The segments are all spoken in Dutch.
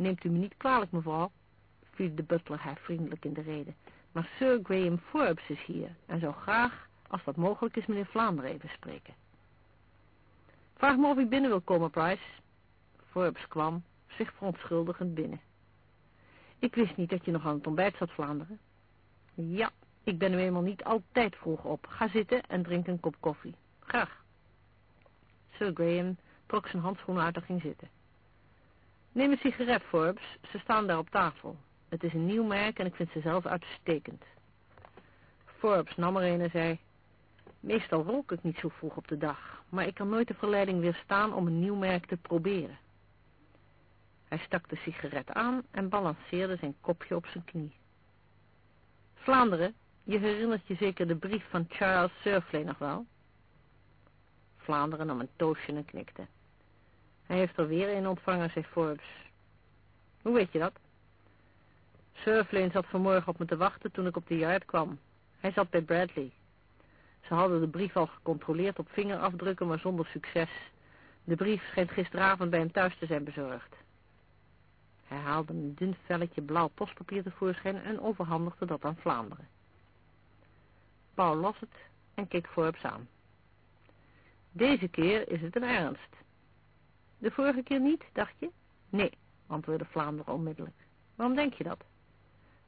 Neemt u me niet kwalijk, mevrouw, viel de butler haar vriendelijk in de rede. Maar Sir Graham Forbes is hier en zou graag, als dat mogelijk is, meneer Vlaanderen even spreken. Vraag me of u binnen wil komen, Price. Forbes kwam, zich verontschuldigend binnen. Ik wist niet dat je nog aan het ontbijt zat, Vlaanderen. Ja, ik ben nu eenmaal niet altijd vroeg op. Ga zitten en drink een kop koffie. Graag. Sir Graham trok zijn handschoenen uit en ging zitten. Neem een sigaret, Forbes. Ze staan daar op tafel. Het is een nieuw merk en ik vind ze zelf uitstekend. Forbes nam er een en zei... Meestal rook ik niet zo vroeg op de dag, maar ik kan nooit de verleiding weerstaan om een nieuw merk te proberen. Hij stak de sigaret aan en balanceerde zijn kopje op zijn knie. Vlaanderen, je herinnert je zeker de brief van Charles Surfley nog wel? Vlaanderen nam een toosje en knikte. Hij heeft er weer een ontvangen, zei Forbes. Hoe weet je dat? Surflane zat vanmorgen op me te wachten toen ik op de yard kwam. Hij zat bij Bradley. Ze hadden de brief al gecontroleerd op vingerafdrukken, maar zonder succes. De brief schijnt gisteravond bij hem thuis te zijn bezorgd. Hij haalde een dun velletje blauw postpapier tevoorschijn en overhandigde dat aan Vlaanderen. Paul las het en keek Forbes aan. Deze keer is het een ernst. De vorige keer niet, dacht je? Nee, antwoordde Vlaanderen onmiddellijk. Waarom denk je dat?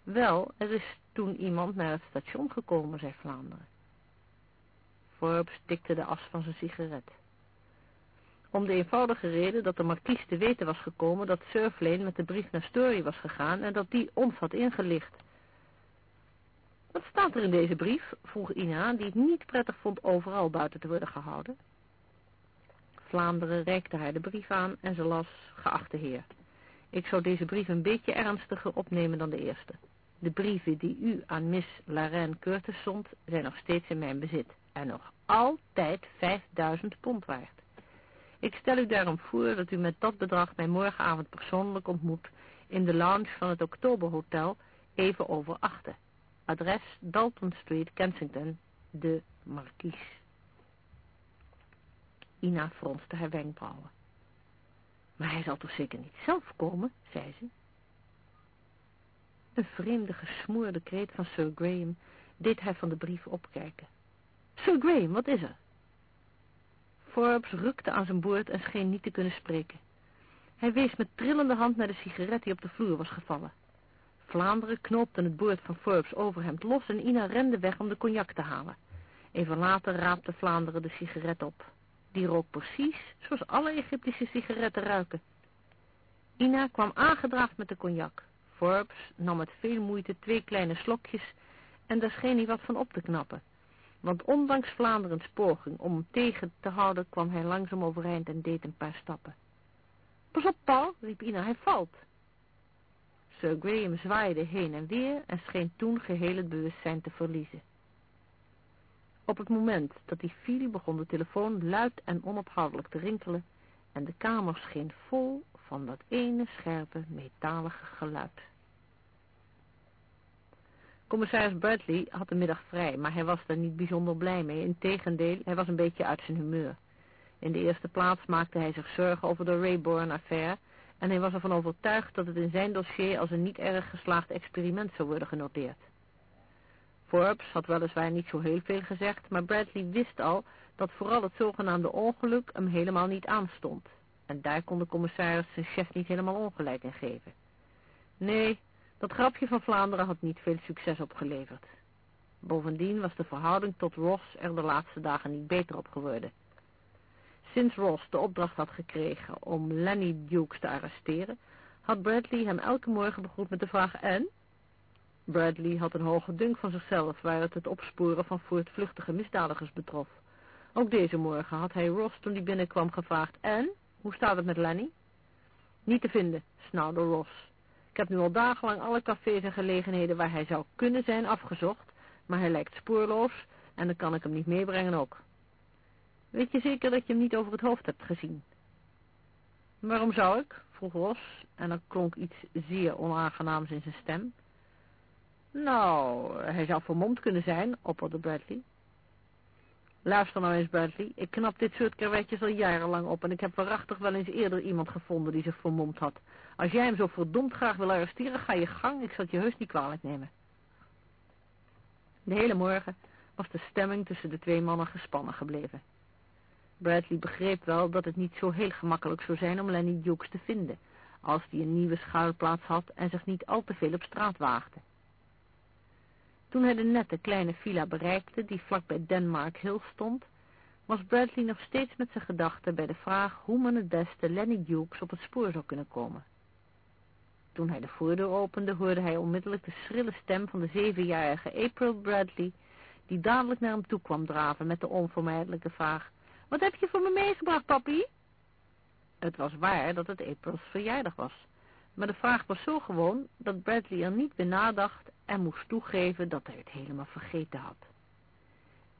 Wel, er is toen iemand naar het station gekomen, zei Vlaanderen. Forbes tikte de as van zijn sigaret. Om de eenvoudige reden dat de markies te weten was gekomen dat Surflane met de brief naar Story was gegaan en dat die ons had ingelicht. Wat staat er in deze brief? vroeg Ina, die het niet prettig vond overal buiten te worden gehouden. Vlaanderen reikte haar de brief aan en ze las, geachte heer. Ik zou deze brief een beetje ernstiger opnemen dan de eerste. De brieven die u aan Miss Laraine Curtis zond, zijn nog steeds in mijn bezit en nog altijd 5000 pond waard. Ik stel u daarom voor dat u met dat bedrag mij morgenavond persoonlijk ontmoet in de lounge van het Oktoberhotel even over achten. Adres Dalton Street, Kensington, de Marquise. Ina fronste haar wenkbrauwen. Maar hij zal toch zeker niet zelf komen, zei ze. Een vreemde gesmoorde kreet van Sir Graham deed hij van de brief opkijken. Sir Graham, wat is er? Forbes rukte aan zijn boord en scheen niet te kunnen spreken. Hij wees met trillende hand naar de sigaret die op de vloer was gevallen. Vlaanderen knoopte het boord van Forbes overhemd los en Ina rende weg om de cognac te halen. Even later raapte Vlaanderen de sigaret op. Die rook precies zoals alle Egyptische sigaretten ruiken. Ina kwam aangedraafd met de cognac. Forbes nam met veel moeite twee kleine slokjes en daar scheen hij wat van op te knappen. Want ondanks Vlaanderens poging om hem tegen te houden, kwam hij langzaam overeind en deed een paar stappen. Pas op, Paul, riep Ina, hij valt. Sir Graham zwaaide heen en weer en scheen toen geheel het bewustzijn te verliezen. Op het moment dat hij viel begon de telefoon luid en onophoudelijk te rinkelen en de kamer scheen vol van dat ene scherpe, metalige geluid. Commissaris Bradley had de middag vrij, maar hij was er niet bijzonder blij mee. Integendeel, hij was een beetje uit zijn humeur. In de eerste plaats maakte hij zich zorgen over de Rayborn-affaire en hij was ervan overtuigd dat het in zijn dossier als een niet erg geslaagd experiment zou worden genoteerd. Forbes had weliswaar niet zo heel veel gezegd, maar Bradley wist al dat vooral het zogenaamde ongeluk hem helemaal niet aanstond. En daar kon de commissaris zijn chef niet helemaal ongelijk in geven. Nee, dat grapje van Vlaanderen had niet veel succes opgeleverd. Bovendien was de verhouding tot Ross er de laatste dagen niet beter op geworden. Sinds Ross de opdracht had gekregen om Lenny Dukes te arresteren, had Bradley hem elke morgen begroet met de vraag en? Bradley had een hoge dunk van zichzelf waar het het opsporen van voortvluchtige misdadigers betrof. Ook deze morgen had hij Ross toen hij binnenkwam gevraagd en? Hoe staat het met Lenny? Niet te vinden, snauwde Ross. Ik heb nu al dagenlang alle cafés en gelegenheden waar hij zou kunnen zijn afgezocht, maar hij lijkt spoorloos en dan kan ik hem niet meebrengen ook. Weet je zeker dat je hem niet over het hoofd hebt gezien? Waarom zou ik? vroeg Ross en er klonk iets zeer onaangenaams in zijn stem. Nou, hij zou vermomd kunnen zijn, opperde Bradley. Luister nou eens, Bradley. Ik knap dit soort karwetjes al jarenlang op en ik heb waarachtig wel eens eerder iemand gevonden die zich vermomd had. Als jij hem zo verdomd graag wil arresteren, ga je gang. Ik zal je heus niet kwalijk nemen. De hele morgen was de stemming tussen de twee mannen gespannen gebleven. Bradley begreep wel dat het niet zo heel gemakkelijk zou zijn om Lenny Dukes te vinden, als die een nieuwe schuilplaats had en zich niet al te veel op straat waagde. Toen hij de nette kleine villa bereikte, die vlak bij Denmark Hill stond, was Bradley nog steeds met zijn gedachten bij de vraag hoe men het beste Lenny Dukes op het spoor zou kunnen komen. Toen hij de voordeur opende, hoorde hij onmiddellijk de schrille stem van de zevenjarige April Bradley, die dadelijk naar hem toe kwam draven met de onvermijdelijke vraag, Wat heb je voor me meegebracht, papi? Het was waar dat het Aprils verjaardag was, maar de vraag was zo gewoon dat Bradley er niet bij nadacht en moest toegeven dat hij het helemaal vergeten had.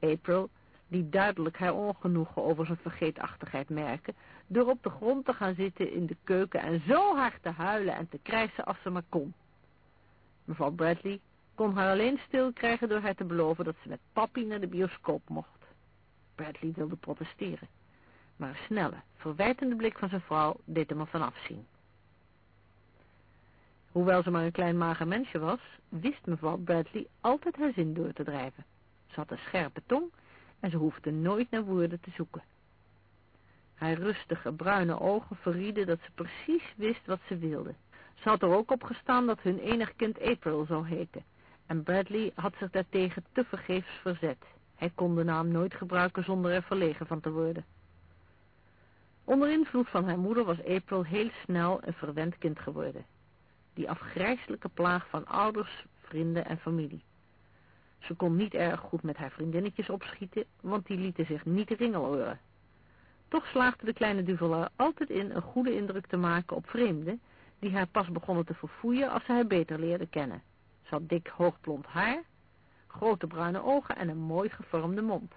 April, die duidelijk haar ongenoegen over zijn vergeetachtigheid merkte, door op de grond te gaan zitten in de keuken en zo hard te huilen en te krijsen als ze maar kon. Mevrouw Bradley kon haar alleen stil krijgen door haar te beloven dat ze met papi naar de bioscoop mocht. Bradley wilde protesteren, maar een snelle, verwijtende blik van zijn vrouw deed hem ervan afzien. Hoewel ze maar een klein mager mensje was, wist mevrouw Bradley altijd haar zin door te drijven. Ze had een scherpe tong en ze hoefde nooit naar woorden te zoeken. Haar rustige bruine ogen verrieden dat ze precies wist wat ze wilde. Ze had er ook op gestaan dat hun enig kind April zou heten. En Bradley had zich daartegen tevergeefs verzet. Hij kon de naam nooit gebruiken zonder er verlegen van te worden. Onder invloed van haar moeder was April heel snel een verwend kind geworden. Die afgrijselijke plaag van ouders, vrienden en familie. Ze kon niet erg goed met haar vriendinnetjes opschieten, want die lieten zich niet ringeloren. Toch slaagde de kleine Duvel altijd in een goede indruk te maken op vreemden, die haar pas begonnen te verfoeien als ze haar beter leerden kennen. Ze had dik hoogblond haar, grote bruine ogen en een mooi gevormde mond.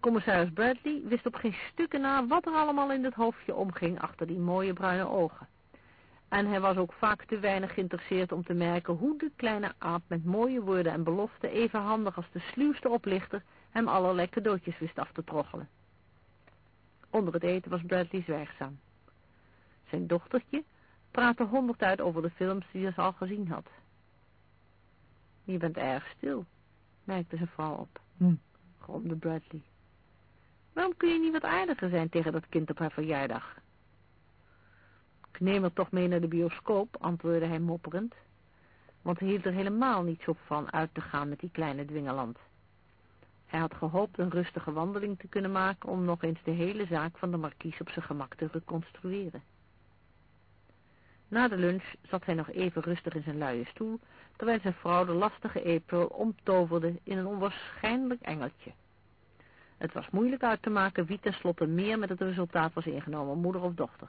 Commissaris Bradley wist op geen stukken na wat er allemaal in het hoofdje omging achter die mooie bruine ogen. En hij was ook vaak te weinig geïnteresseerd om te merken hoe de kleine aap met mooie woorden en beloften even handig als de sluwste oplichter hem allerlei cadeautjes wist af te troggelen. Onder het eten was Bradley zwijgzaam. Zijn dochtertje praatte honderd uit over de films die ze al gezien had. Je bent erg stil, merkte zijn vrouw op. Hm, gromde Bradley. Waarom kun je niet wat aardiger zijn tegen dat kind op haar verjaardag? Neem er toch mee naar de bioscoop, antwoordde hij mopperend, want hij hield er helemaal niet zo van uit te gaan met die kleine dwingeland. Hij had gehoopt een rustige wandeling te kunnen maken om nog eens de hele zaak van de markies op zijn gemak te reconstrueren. Na de lunch zat hij nog even rustig in zijn luie stoel, terwijl zijn vrouw de lastige April omtoverde in een onwaarschijnlijk engeltje. Het was moeilijk uit te maken wie tenslotte meer met het resultaat was ingenomen, moeder of dochter.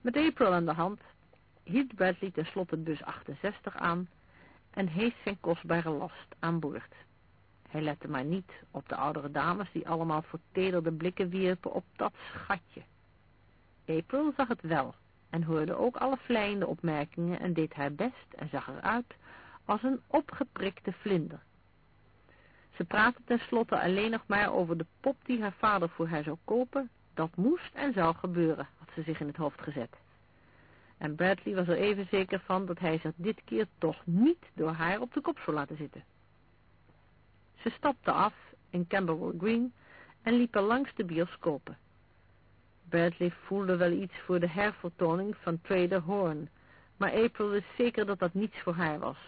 Met April aan de hand hield Bradley tenslotte bus 68 aan en heest zijn kostbare last aan boord. Hij lette maar niet op de oudere dames die allemaal vertederde blikken wierpen op dat schatje. April zag het wel en hoorde ook alle vleiende opmerkingen en deed haar best en zag eruit als een opgeprikte vlinder. Ze praatte tenslotte alleen nog maar over de pop die haar vader voor haar zou kopen. Dat moest en zou gebeuren, ze zich in het hoofd gezet. En Bradley was er even zeker van dat hij zich dit keer toch niet door haar op de kop zou laten zitten. Ze stapte af in Camberwell Green en liepen langs de bioscopen. Bradley voelde wel iets voor de hervertoning van Trader Horn, maar April wist zeker dat dat niets voor haar was.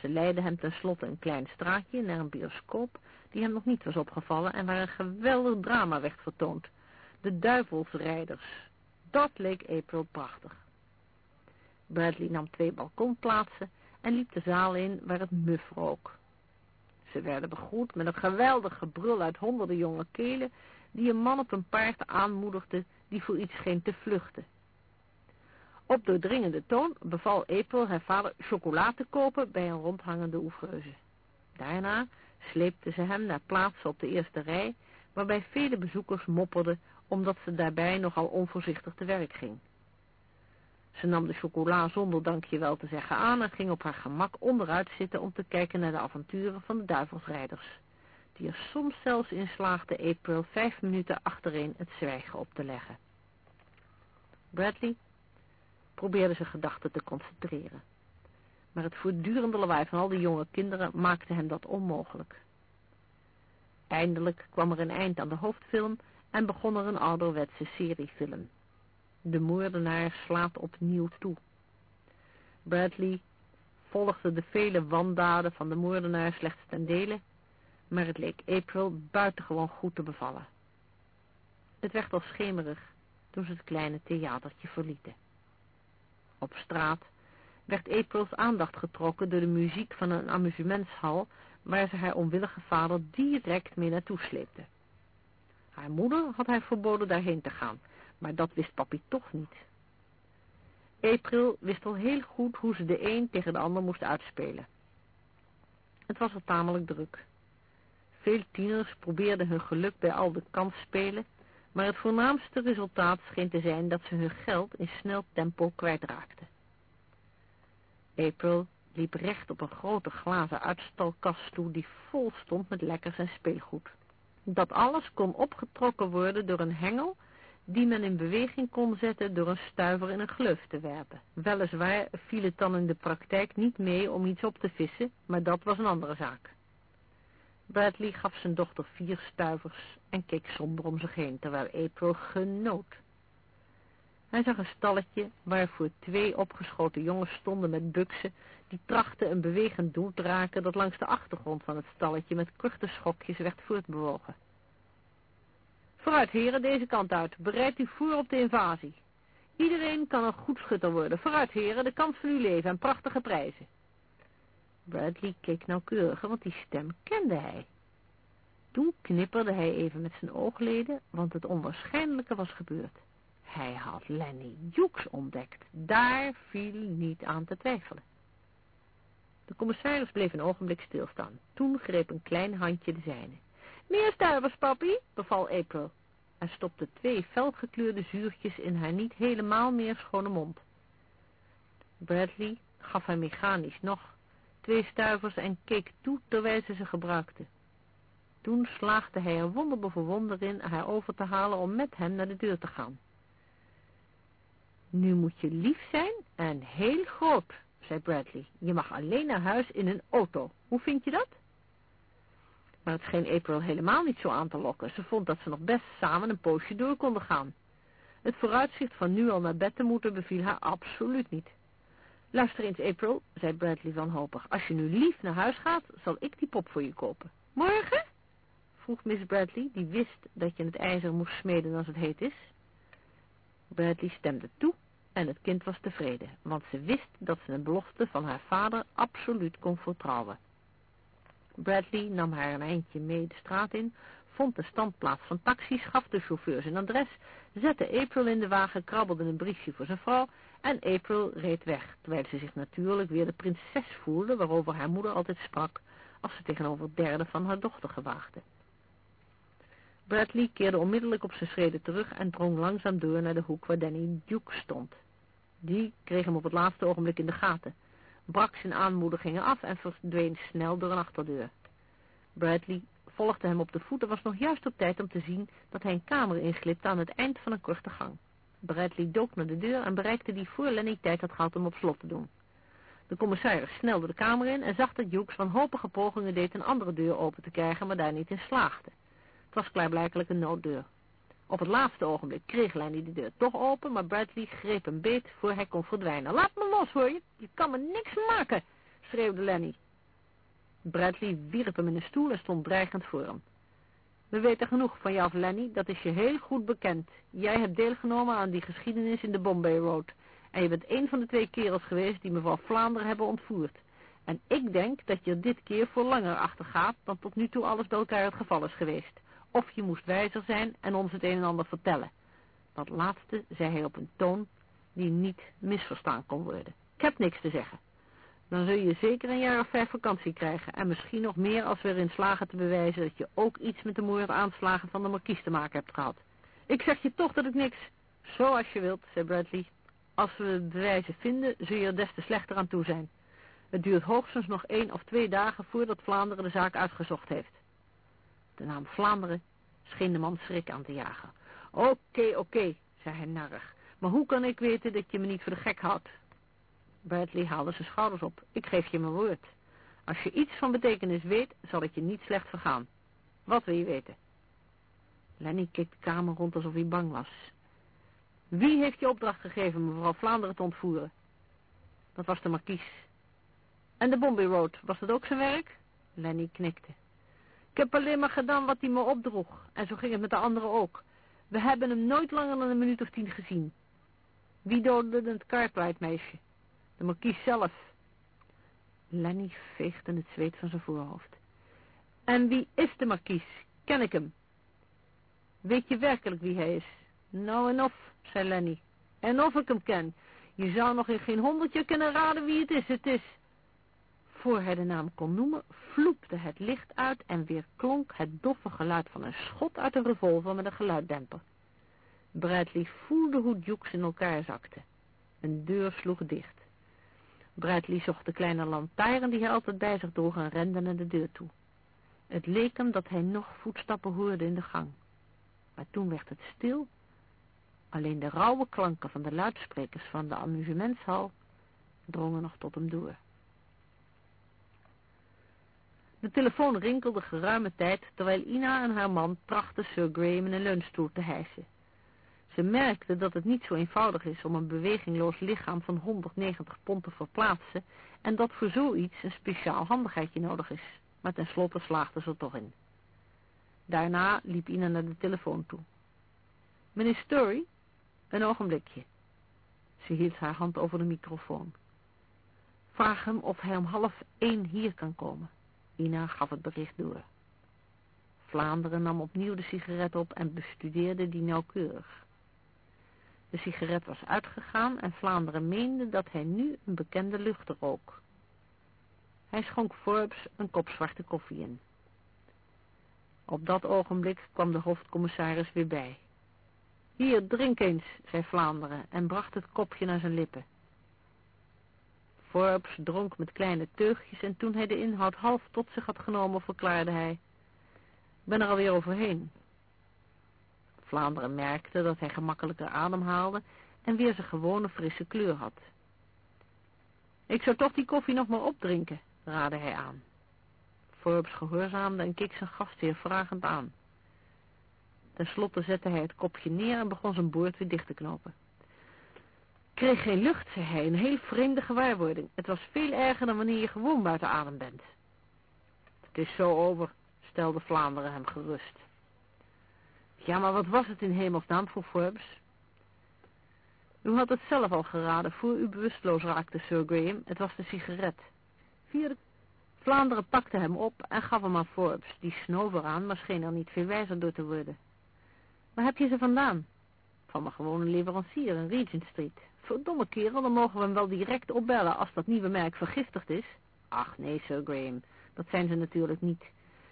Ze leidde hem tenslotte een klein straatje naar een bioscoop die hem nog niet was opgevallen en waar een geweldig drama werd vertoond. De Duivelsrijders. Dat leek April prachtig. Bradley nam twee balkonplaatsen en liep de zaal in waar het muf rook. Ze werden begroet met een geweldig gebrul uit honderden jonge kelen die een man op een paard aanmoedigde die voor iets scheen te vluchten. Op doordringende toon beval April haar vader chocola te kopen bij een rondhangende oefreuze. Daarna sleepte ze hem naar plaatsen op de eerste rij, waarbij vele bezoekers mopperden omdat ze daarbij nogal onvoorzichtig te werk ging. Ze nam de chocola zonder dankjewel te zeggen aan en ging op haar gemak onderuit zitten om te kijken naar de avonturen van de duivelsrijders. die er soms zelfs in slaagde April vijf minuten achtereen het zwijgen op te leggen. Bradley probeerde zijn gedachten te concentreren, maar het voortdurende lawaai van al die jonge kinderen maakte hem dat onmogelijk. Eindelijk kwam er een eind aan de hoofdfilm en begon er een ouderwetse seriefilm. De moordenaar slaat opnieuw toe. Bradley volgde de vele wandaden van de moordenaar slechts ten dele, maar het leek April buitengewoon goed te bevallen. Het werd al schemerig toen ze het kleine theatertje verlieten. Op straat werd Aprils aandacht getrokken door de muziek van een amusementshal waar ze haar onwillige vader direct mee naartoe sleepte. Haar moeder had haar verboden daarheen te gaan, maar dat wist papi toch niet. April wist al heel goed hoe ze de een tegen de ander moest uitspelen. Het was er tamelijk druk. Veel tieners probeerden hun geluk bij al de kansspelen, maar het voornaamste resultaat scheen te zijn dat ze hun geld in snel tempo kwijtraakten. April liep recht op een grote glazen uitstalkast toe die vol stond met lekkers en speelgoed. Dat alles kon opgetrokken worden door een hengel die men in beweging kon zetten door een stuiver in een gleuf te werpen. Weliswaar viel het dan in de praktijk niet mee om iets op te vissen, maar dat was een andere zaak. Bradley gaf zijn dochter vier stuivers en keek somber om zich heen, terwijl April genoot. Hij zag een stalletje waarvoor twee opgeschoten jongens stonden met buksen, die een bewegend doel te raken dat langs de achtergrond van het stalletje met korte schokjes werd voortbewogen. Vooruit, heren, deze kant uit. Bereid u voor op de invasie. Iedereen kan een goed schutter worden. Vooruit, heren, de kans van uw leven en prachtige prijzen. Bradley keek nauwkeuriger, want die stem kende hij. Toen knipperde hij even met zijn oogleden, want het onwaarschijnlijke was gebeurd. Hij had Lenny Hughes ontdekt. Daar viel niet aan te twijfelen. De commissaris bleef een ogenblik stilstaan. Toen greep een klein handje de zijne. Meer stuivers, papi, beval April. En stopte twee felgekleurde zuurtjes in haar niet helemaal meer schone mond. Bradley gaf haar mechanisch nog twee stuivers en keek toe terwijl ze ze gebruikte. Toen slaagde hij er wonderbevoorwonder in haar over te halen om met hem naar de deur te gaan. Nu moet je lief zijn en heel groot, zei Bradley. Je mag alleen naar huis in een auto. Hoe vind je dat? Maar het scheen April helemaal niet zo aan te lokken. Ze vond dat ze nog best samen een poosje door konden gaan. Het vooruitzicht van nu al naar bed te moeten beviel haar absoluut niet. Luister eens, April, zei Bradley wanhopig. Als je nu lief naar huis gaat, zal ik die pop voor je kopen. Morgen? vroeg Miss Bradley, die wist dat je het ijzer moest smeden als het heet is. Bradley stemde toe en het kind was tevreden, want ze wist dat ze een belofte van haar vader absoluut kon vertrouwen. Bradley nam haar een eindje mee de straat in, vond de standplaats van taxis, gaf de chauffeur zijn adres, zette April in de wagen, krabbelde een briefje voor zijn vrouw en April reed weg, terwijl ze zich natuurlijk weer de prinses voelde waarover haar moeder altijd sprak als ze tegenover derde van haar dochter gewaagde. Bradley keerde onmiddellijk op zijn schreden terug en drong langzaam door naar de hoek waar Danny Duke stond. Die kreeg hem op het laatste ogenblik in de gaten, brak zijn aanmoedigingen af en verdween snel door een achterdeur. Bradley volgde hem op de voet en was nog juist op tijd om te zien dat hij een kamer inglipte aan het eind van een korte gang. Bradley dook naar de deur en bereikte die voor Lenny tijd had gehad om op slot te doen. De commissaris snelde de kamer in en zag dat Hughes wanhopige pogingen deed een andere deur open te krijgen, maar daar niet in slaagde. Het was klaarblijkelijk een nooddeur. Op het laatste ogenblik kreeg Lenny de deur toch open, maar Bradley greep hem beet voor hij kon verdwijnen. Laat me los, hoor je. Je kan me niks maken, schreeuwde Lenny. Bradley wierp hem in een stoel en stond dreigend voor hem. We weten genoeg van jou, Lenny, dat is je heel goed bekend. Jij hebt deelgenomen aan die geschiedenis in de Bombay Road. En je bent een van de twee kerels geweest die mevrouw Vlaanderen hebben ontvoerd. En ik denk dat je dit keer voor langer achter gaat dan tot nu toe alles bij elkaar het geval is geweest of je moest wijzer zijn en ons het een en ander vertellen. Dat laatste zei hij op een toon die niet misverstaan kon worden. Ik heb niks te zeggen. Dan zul je zeker een jaar of vijf vakantie krijgen en misschien nog meer als we erin slagen te bewijzen dat je ook iets met de moordaanslagen van de markies te maken hebt gehad. Ik zeg je toch dat ik niks... Zo als je wilt, zei Bradley. Als we bewijzen vinden, zul je er des te slechter aan toe zijn. Het duurt hoogstens nog één of twee dagen voordat Vlaanderen de zaak uitgezocht heeft. De naam Vlaanderen scheen de man schrik aan te jagen. Oké, oké, zei hij narrig. Maar hoe kan ik weten dat je me niet voor de gek houdt? Bradley haalde zijn schouders op. Ik geef je mijn woord. Als je iets van betekenis weet, zal het je niet slecht vergaan. Wat wil je weten? Lenny keek de kamer rond alsof hij bang was. Wie heeft je opdracht gegeven mevrouw Vlaanderen te ontvoeren? Dat was de markies. En de Bombay Road, was dat ook zijn werk? Lenny knikte. Ik heb alleen maar gedaan wat hij me opdroeg. En zo ging het met de anderen ook. We hebben hem nooit langer dan een minuut of tien gezien. Wie doodde het Cartwright-meisje? De markies zelf. Lenny veegde het zweet van zijn voorhoofd. En wie is de markies? Ken ik hem? Weet je werkelijk wie hij is? Nou en of, zei Lenny. En of ik hem ken. Je zou nog in geen honderd jaar kunnen raden wie het is. Het is... Voor hij de naam kon noemen, vloepte het licht uit en weer klonk het doffe geluid van een schot uit een revolver met een geluiddemper. Bradley voelde hoe Jukes in elkaar zakte. Een deur sloeg dicht. Bradley zocht de kleine lantaarn die hij altijd bij zich droeg en rende naar de deur toe. Het leek hem dat hij nog voetstappen hoorde in de gang. Maar toen werd het stil. Alleen de rauwe klanken van de luidsprekers van de amusementshal drongen nog tot hem door. De telefoon rinkelde geruime tijd, terwijl Ina en haar man trachten Sir Graham in een leunstoel te hijsen. Ze merkte dat het niet zo eenvoudig is om een bewegingloos lichaam van 190 pond te verplaatsen en dat voor zoiets een speciaal handigheidje nodig is. Maar tenslotte slaagde ze er toch in. Daarna liep Ina naar de telefoon toe. Meneer Story, een ogenblikje. Ze hield haar hand over de microfoon. Vraag hem of hij om half één hier kan komen. Ina gaf het bericht door. Vlaanderen nam opnieuw de sigaret op en bestudeerde die nauwkeurig. De sigaret was uitgegaan en Vlaanderen meende dat hij nu een bekende lucht rook. Hij schonk Forbes een kop zwarte koffie in. Op dat ogenblik kwam de hoofdcommissaris weer bij. Hier, drink eens, zei Vlaanderen en bracht het kopje naar zijn lippen. Forbes dronk met kleine teugjes en toen hij de inhoud half tot zich had genomen, verklaarde hij. Ik ben er alweer overheen. Vlaanderen merkte dat hij gemakkelijker ademhaalde en weer zijn gewone frisse kleur had. Ik zou toch die koffie nog maar opdrinken, raadde hij aan. Forbes gehoorzaamde en keek zijn gastheer vragend aan. Ten slotte zette hij het kopje neer en begon zijn boord weer dicht te knopen. Kreeg geen lucht, zei hij, een heel vreemde gewaarwording. Het was veel erger dan wanneer je gewoon buiten adem bent. Het is zo over, stelde Vlaanderen hem gerust. Ja, maar wat was het in hemelsnaam, vroeg Forbes. U had het zelf al geraden, voor u bewusteloos raakte, Sir Graham. Het was de sigaret. Vierde Vlaanderen pakte hem op en gaf hem aan Forbes. Die snoof eraan, maar scheen er niet veel wijzer door te worden. Waar heb je ze vandaan? Van mijn gewone leverancier in Regent Street. Verdomme kerel, dan mogen we hem wel direct opbellen als dat nieuwe merk vergiftigd is. Ach nee, Sir Graham, dat zijn ze natuurlijk niet.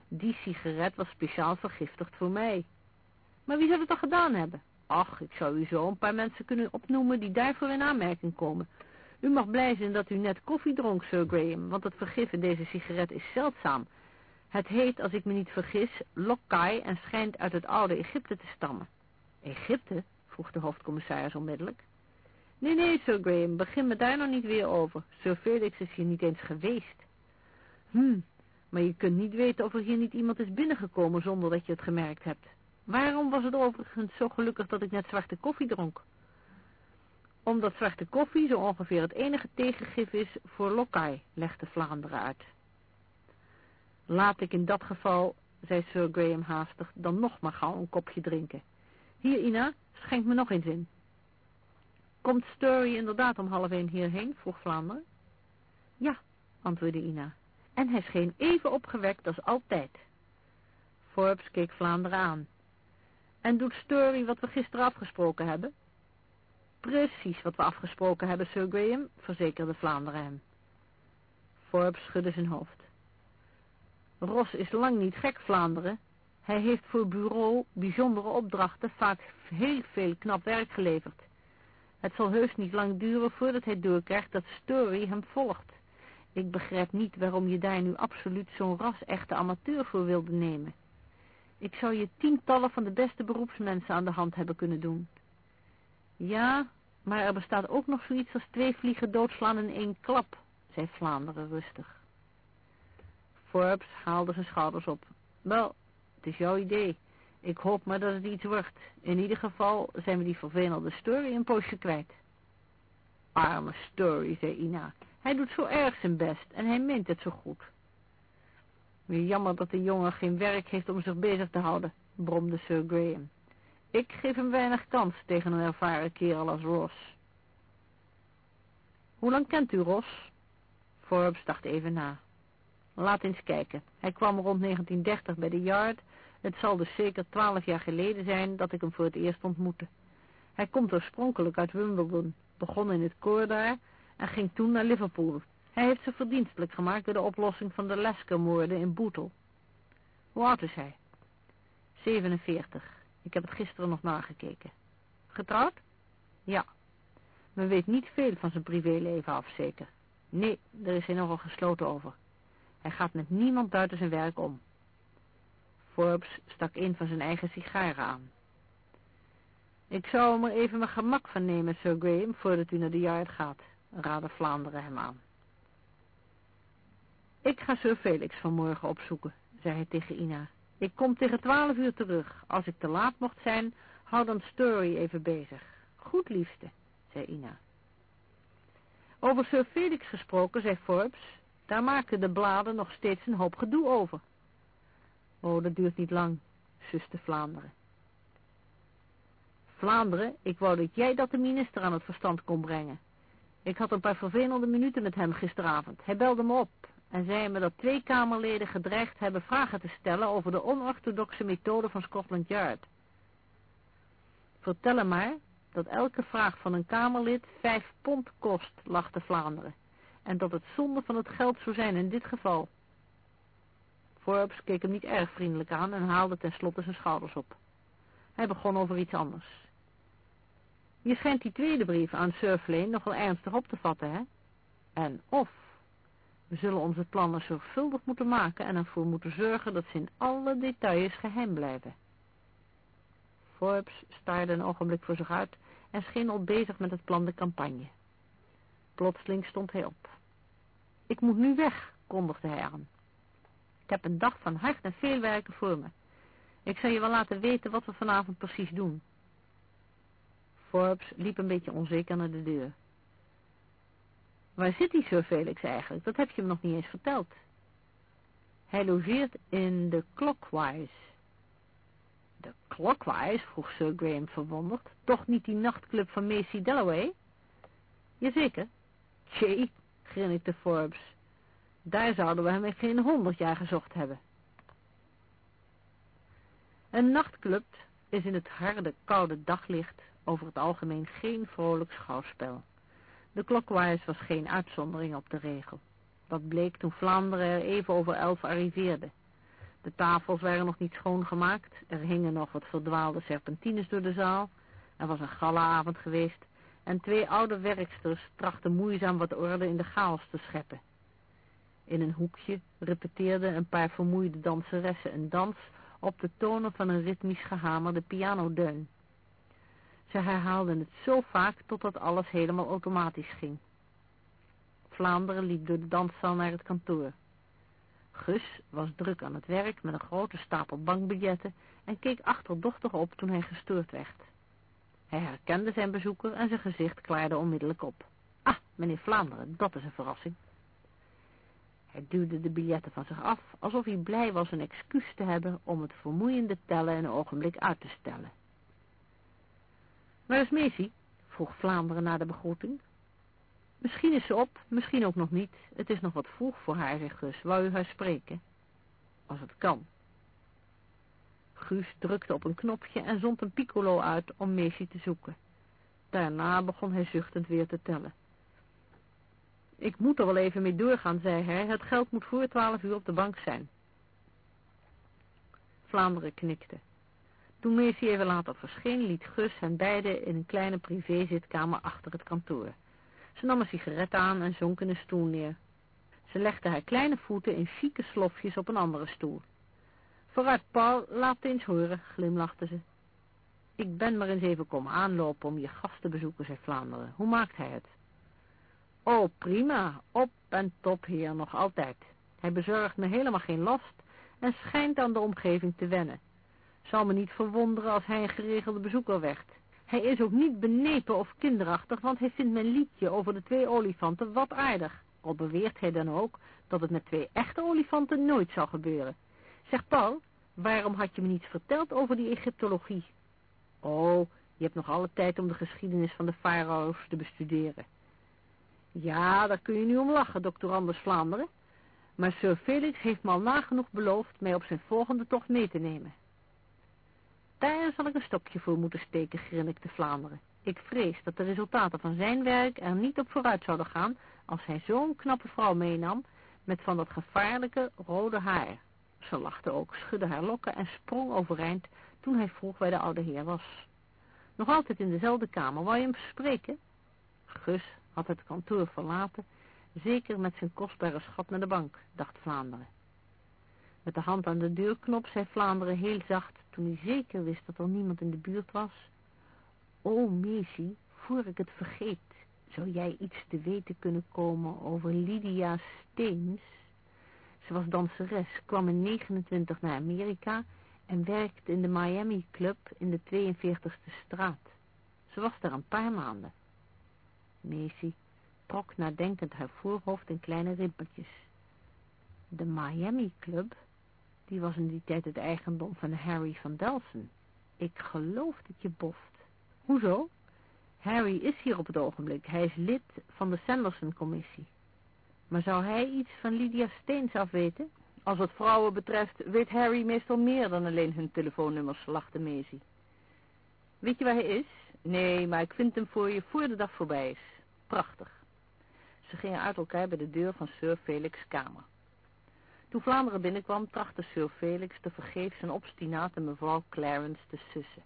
Die sigaret was speciaal vergiftigd voor mij. Maar wie zou het dan gedaan hebben? Ach, ik zou u zo een paar mensen kunnen opnoemen die daarvoor in aanmerking komen. U mag blij zijn dat u net koffie dronk, Sir Graham, want het vergif in deze sigaret is zeldzaam. Het heet, als ik me niet vergis, Lokai en schijnt uit het oude Egypte te stammen. Egypte? vroeg de hoofdcommissaris onmiddellijk. Nee, nee, Sir Graham, begin me daar nog niet weer over. Sir Felix is hier niet eens geweest. Hm, maar je kunt niet weten of er hier niet iemand is binnengekomen zonder dat je het gemerkt hebt. Waarom was het overigens zo gelukkig dat ik net zwarte koffie dronk? Omdat zwarte koffie zo ongeveer het enige tegengif is voor lokai, legde Vlaanderen uit. Laat ik in dat geval, zei Sir Graham haastig, dan nog maar gauw een kopje drinken. Hier, Ina, schenk me nog eens in. Komt Story inderdaad om half één hierheen? vroeg Vlaanderen. Ja, antwoordde Ina. En hij scheen even opgewekt als altijd. Forbes keek Vlaanderen aan. En doet Story wat we gisteren afgesproken hebben? Precies wat we afgesproken hebben, Sir Graham, verzekerde Vlaanderen hem. Forbes schudde zijn hoofd. Ros is lang niet gek, Vlaanderen. Hij heeft voor bureau bijzondere opdrachten, vaak heel veel knap werk geleverd. Het zal heus niet lang duren voordat hij doorkrijgt dat Story hem volgt. Ik begrijp niet waarom je daar nu absoluut zo'n ras-echte amateur voor wilde nemen. Ik zou je tientallen van de beste beroepsmensen aan de hand hebben kunnen doen. Ja, maar er bestaat ook nog zoiets als twee vliegen doodslaan in één klap, zei Vlaanderen rustig. Forbes haalde zijn schouders op. Wel, het is jouw idee. Ik hoop maar dat het iets wordt. In ieder geval zijn we die vervelende story een poosje kwijt. Arme story, zei Ina. Hij doet zo erg zijn best en hij meent het zo goed. Jammer dat de jongen geen werk heeft om zich bezig te houden, bromde Sir Graham. Ik geef hem weinig kans tegen een ervaren kerel als Ross. Hoe lang kent u Ross? Forbes dacht even na. Laat eens kijken. Hij kwam rond 1930 bij de Yard. Het zal dus zeker twaalf jaar geleden zijn dat ik hem voor het eerst ontmoette. Hij komt oorspronkelijk uit Wimbledon, begon in het koor daar en ging toen naar Liverpool. Hij heeft zich verdienstelijk gemaakt door de oplossing van de Lasker-moorden in Bootle. Hoe oud is hij? 47. Ik heb het gisteren nog nagekeken. Getrouwd? Ja. Men weet niet veel van zijn privéleven af, zeker. Nee, er is hij nogal gesloten over. Hij gaat met niemand buiten zijn werk om. Forbes stak een van zijn eigen sigaren aan. Ik zou hem er even mijn gemak van nemen, Sir Graham, voordat u naar de yard gaat, raadde Vlaanderen hem aan. Ik ga Sir Felix vanmorgen opzoeken, zei hij tegen Ina. Ik kom tegen twaalf uur terug. Als ik te laat mocht zijn, hou dan Story even bezig. Goed, liefste, zei Ina. Over Sir Felix gesproken, zei Forbes, daar maken de bladen nog steeds een hoop gedoe over. Oh, dat duurt niet lang, zuste Vlaanderen. Vlaanderen, ik wou dat jij dat de minister aan het verstand kon brengen. Ik had een paar vervelende minuten met hem gisteravond. Hij belde me op en zei me dat twee Kamerleden gedreigd hebben vragen te stellen over de onorthodoxe methode van Scotland Yard. Vertel hem maar dat elke vraag van een Kamerlid vijf pond kost, lachte Vlaanderen, en dat het zonde van het geld zou zijn in dit geval. Forbes keek hem niet erg vriendelijk aan en haalde tenslotte zijn schouders op. Hij begon over iets anders. Je schijnt die tweede brief aan Surflane nog wel ernstig op te vatten, hè? En of we zullen onze plannen zorgvuldig moeten maken en ervoor moeten zorgen dat ze in alle details geheim blijven. Forbes staarde een ogenblik voor zich uit en scheen al bezig met het plan de campagne. Plotseling stond hij op. Ik moet nu weg, kondigde hij aan. Ik heb een dag van hard en veel werken voor me. Ik zal je wel laten weten wat we vanavond precies doen. Forbes liep een beetje onzeker naar de deur. Waar zit die Sir Felix eigenlijk? Dat heb je hem nog niet eens verteld. Hij logeert in de Clockwise. De Clockwise? vroeg Sir Graham verwonderd. Toch niet die nachtclub van Macy Dalloway? Jazeker. Tjee, grinnikte Forbes. Daar zouden we hem in geen honderd jaar gezocht hebben. Een nachtclub is in het harde, koude daglicht over het algemeen geen vrolijk schouwspel. De Clockwise was geen uitzondering op de regel. Dat bleek toen Vlaanderen er even over elf arriveerde. De tafels waren nog niet schoongemaakt, er hingen nog wat verdwaalde serpentines door de zaal, er was een gallenavond geweest en twee oude werksters trachten moeizaam wat orde in de chaos te scheppen. In een hoekje repeteerden een paar vermoeide danseressen een dans op de tonen van een ritmisch gehamerde pianodeun. Ze herhaalden het zo vaak totdat alles helemaal automatisch ging. Vlaanderen liep door de danszaal naar het kantoor. Gus was druk aan het werk met een grote stapel bankbiljetten en keek achterdochtig op toen hij gestoord werd. Hij herkende zijn bezoeker en zijn gezicht klaarde onmiddellijk op. Ah, meneer Vlaanderen, dat is een verrassing. Hij duwde de biljetten van zich af, alsof hij blij was een excuus te hebben om het vermoeiende tellen een ogenblik uit te stellen. Waar is Macy? vroeg Vlaanderen na de begroeting. Misschien is ze op, misschien ook nog niet. Het is nog wat vroeg voor haar, zei Gus. Wou u haar spreken? Als het kan. Guus drukte op een knopje en zond een piccolo uit om Macy te zoeken. Daarna begon hij zuchtend weer te tellen. Ik moet er wel even mee doorgaan, zei hij. Het geld moet voor twaalf uur op de bank zijn. Vlaanderen knikte. Toen Macy even later verscheen, liet Gus hen beiden in een kleine privézitkamer achter het kantoor. Ze nam een sigaret aan en zonk in een stoel neer. Ze legde haar kleine voeten in chique slofjes op een andere stoel. Vooruit, Paul, laat het eens horen, glimlachte ze. Ik ben maar eens even komen aanlopen om je gast te bezoeken, zei Vlaanderen. Hoe maakt hij het? Oh, prima. Op en top, heer, nog altijd. Hij bezorgt me helemaal geen last en schijnt aan de omgeving te wennen. Zal me niet verwonderen als hij een geregelde bezoeker werd. Hij is ook niet benepen of kinderachtig, want hij vindt mijn liedje over de twee olifanten wat aardig. Al beweert hij dan ook dat het met twee echte olifanten nooit zal gebeuren. Zeg Paul, waarom had je me niets verteld over die Egyptologie? Oh, je hebt nog alle tijd om de geschiedenis van de farao's te bestuderen. Ja, daar kun je nu om lachen, dokter Anders Vlaanderen. Maar Sir Felix heeft me al nagenoeg beloofd mij op zijn volgende tocht mee te nemen. Daar zal ik een stokje voor moeten steken, grinnikte Vlaanderen. Ik vrees dat de resultaten van zijn werk er niet op vooruit zouden gaan als hij zo'n knappe vrouw meenam met van dat gevaarlijke rode haar. Ze lachte ook, schudde haar lokken en sprong overeind toen hij vroeg waar de oude heer was. Nog altijd in dezelfde kamer, wou je hem spreken? Gus had het kantoor verlaten, zeker met zijn kostbare schat naar de bank, dacht Vlaanderen. Met de hand aan de deurknop zei Vlaanderen heel zacht, toen hij zeker wist dat er niemand in de buurt was. O, Maisie, voor ik het vergeet, zou jij iets te weten kunnen komen over Lydia Steens? Ze was danseres, kwam in 29 naar Amerika en werkte in de Miami Club in de 42e straat. Ze was daar een paar maanden. Macy trok nadenkend haar voorhoofd in kleine rimpeltjes. De Miami Club, die was in die tijd het eigendom van Harry van Delsen. Ik geloof dat je boft. Hoezo? Harry is hier op het ogenblik. Hij is lid van de Sanderson-commissie. Maar zou hij iets van Lydia Steens afweten? Als het vrouwen betreft, weet Harry meestal meer dan alleen hun telefoonnummers, lachte Maisie. Weet je waar hij is? Nee, maar ik vind hem voor je voor de dag voorbij is. Prachtig. Ze gingen uit elkaar bij de deur van Sir Felix' kamer. Toen Vlaanderen binnenkwam, trachtte Sir Felix te vergeefs zijn obstinate mevrouw Clarence te sussen.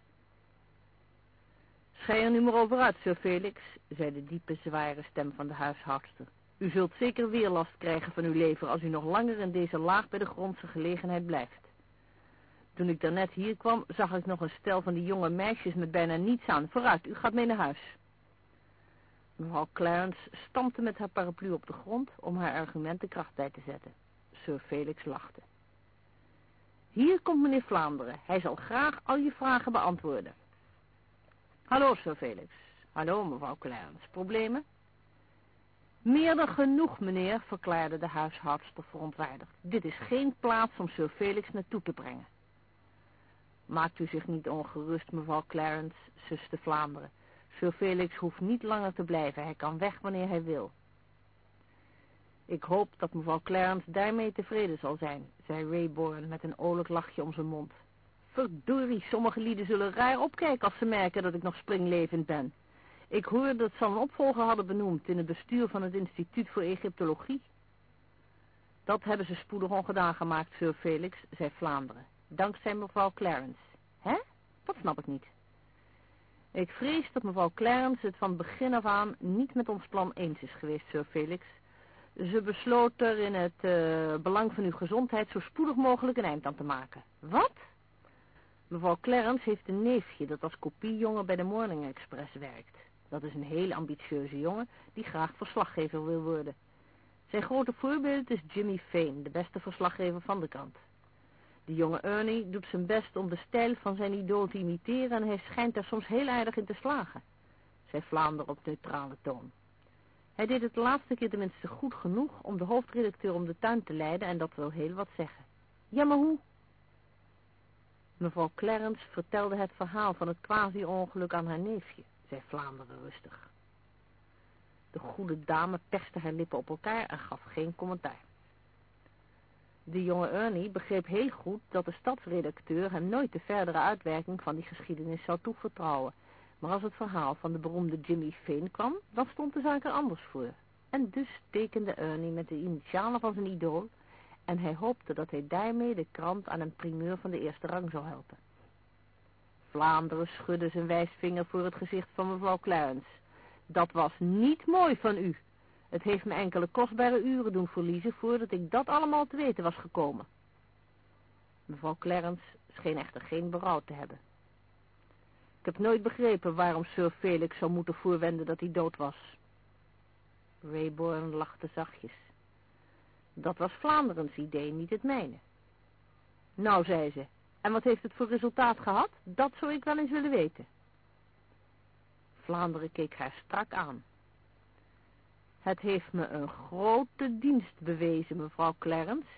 Schij er nu maar over uit, Sir Felix, zei de diepe, zware stem van de huishoudster. U zult zeker weer last krijgen van uw lever als u nog langer in deze laag bij de grondse gelegenheid blijft. Toen ik daarnet hier kwam, zag ik nog een stel van die jonge meisjes met bijna niets aan. Vooruit, u gaat mee naar huis. Mevrouw Clarence stampte met haar paraplu op de grond om haar argumenten kracht bij te zetten. Sir Felix lachte. Hier komt meneer Vlaanderen. Hij zal graag al je vragen beantwoorden. Hallo, Sir Felix. Hallo, mevrouw Clarence. Problemen? Meer dan genoeg, meneer, verklaarde de huishoudster verontwaardigd. Dit is geen plaats om Sir Felix naartoe te brengen. Maakt u zich niet ongerust, mevrouw Clarence, zuste Vlaanderen. Sir Felix hoeft niet langer te blijven. Hij kan weg wanneer hij wil. Ik hoop dat mevrouw Clarence daarmee tevreden zal zijn, zei Rayborn met een oorlijk lachje om zijn mond. Verdorie, sommige lieden zullen raar opkijken als ze merken dat ik nog springlevend ben. Ik hoorde dat ze een opvolger hadden benoemd in het bestuur van het Instituut voor Egyptologie. Dat hebben ze spoedig ongedaan gemaakt, Sir Felix, zei Vlaanderen. Dankzij mevrouw Clarence. Hè? Dat snap ik niet. Ik vrees dat mevrouw Clarence het van begin af aan niet met ons plan eens is geweest, Sir Felix. Ze besloot er in het uh, belang van uw gezondheid zo spoedig mogelijk een eind aan te maken. Wat? Mevrouw Clarence heeft een neefje dat als kopiejongen bij de Morning Express werkt. Dat is een heel ambitieuze jongen die graag verslaggever wil worden. Zijn grote voorbeeld is Jimmy Fane, de beste verslaggever van de krant. De jonge Ernie doet zijn best om de stijl van zijn idool te imiteren en hij schijnt er soms heel aardig in te slagen, zei Vlaanderen op neutrale toon. Hij deed het laatste keer tenminste goed genoeg om de hoofdredacteur om de tuin te leiden en dat wil heel wat zeggen. Ja, maar hoe? Mevrouw Clarence vertelde het verhaal van het quasi-ongeluk aan haar neefje zei Vlaanderen rustig. De goede dame perste haar lippen op elkaar en gaf geen commentaar. De jonge Ernie begreep heel goed dat de stadsredacteur hem nooit de verdere uitwerking van die geschiedenis zou toevertrouwen. Maar als het verhaal van de beroemde Jimmy Fane kwam, dan stond de zaak er anders voor. En dus tekende Ernie met de initialen van zijn idool en hij hoopte dat hij daarmee de krant aan een primeur van de eerste rang zou helpen. Vlaanderen schudde zijn wijsvinger voor het gezicht van mevrouw Clarence. Dat was niet mooi van u. Het heeft me enkele kostbare uren doen verliezen voordat ik dat allemaal te weten was gekomen. Mevrouw Clarence scheen echter geen berouw te hebben. Ik heb nooit begrepen waarom Sir Felix zou moeten voorwenden dat hij dood was. Rayborn lachte zachtjes. Dat was Vlaanderens idee, niet het mijne. Nou, zei ze, en wat heeft het voor resultaat gehad? Dat zou ik wel eens willen weten. Vlaanderen keek haar strak aan. Het heeft me een grote dienst bewezen, mevrouw Clarence.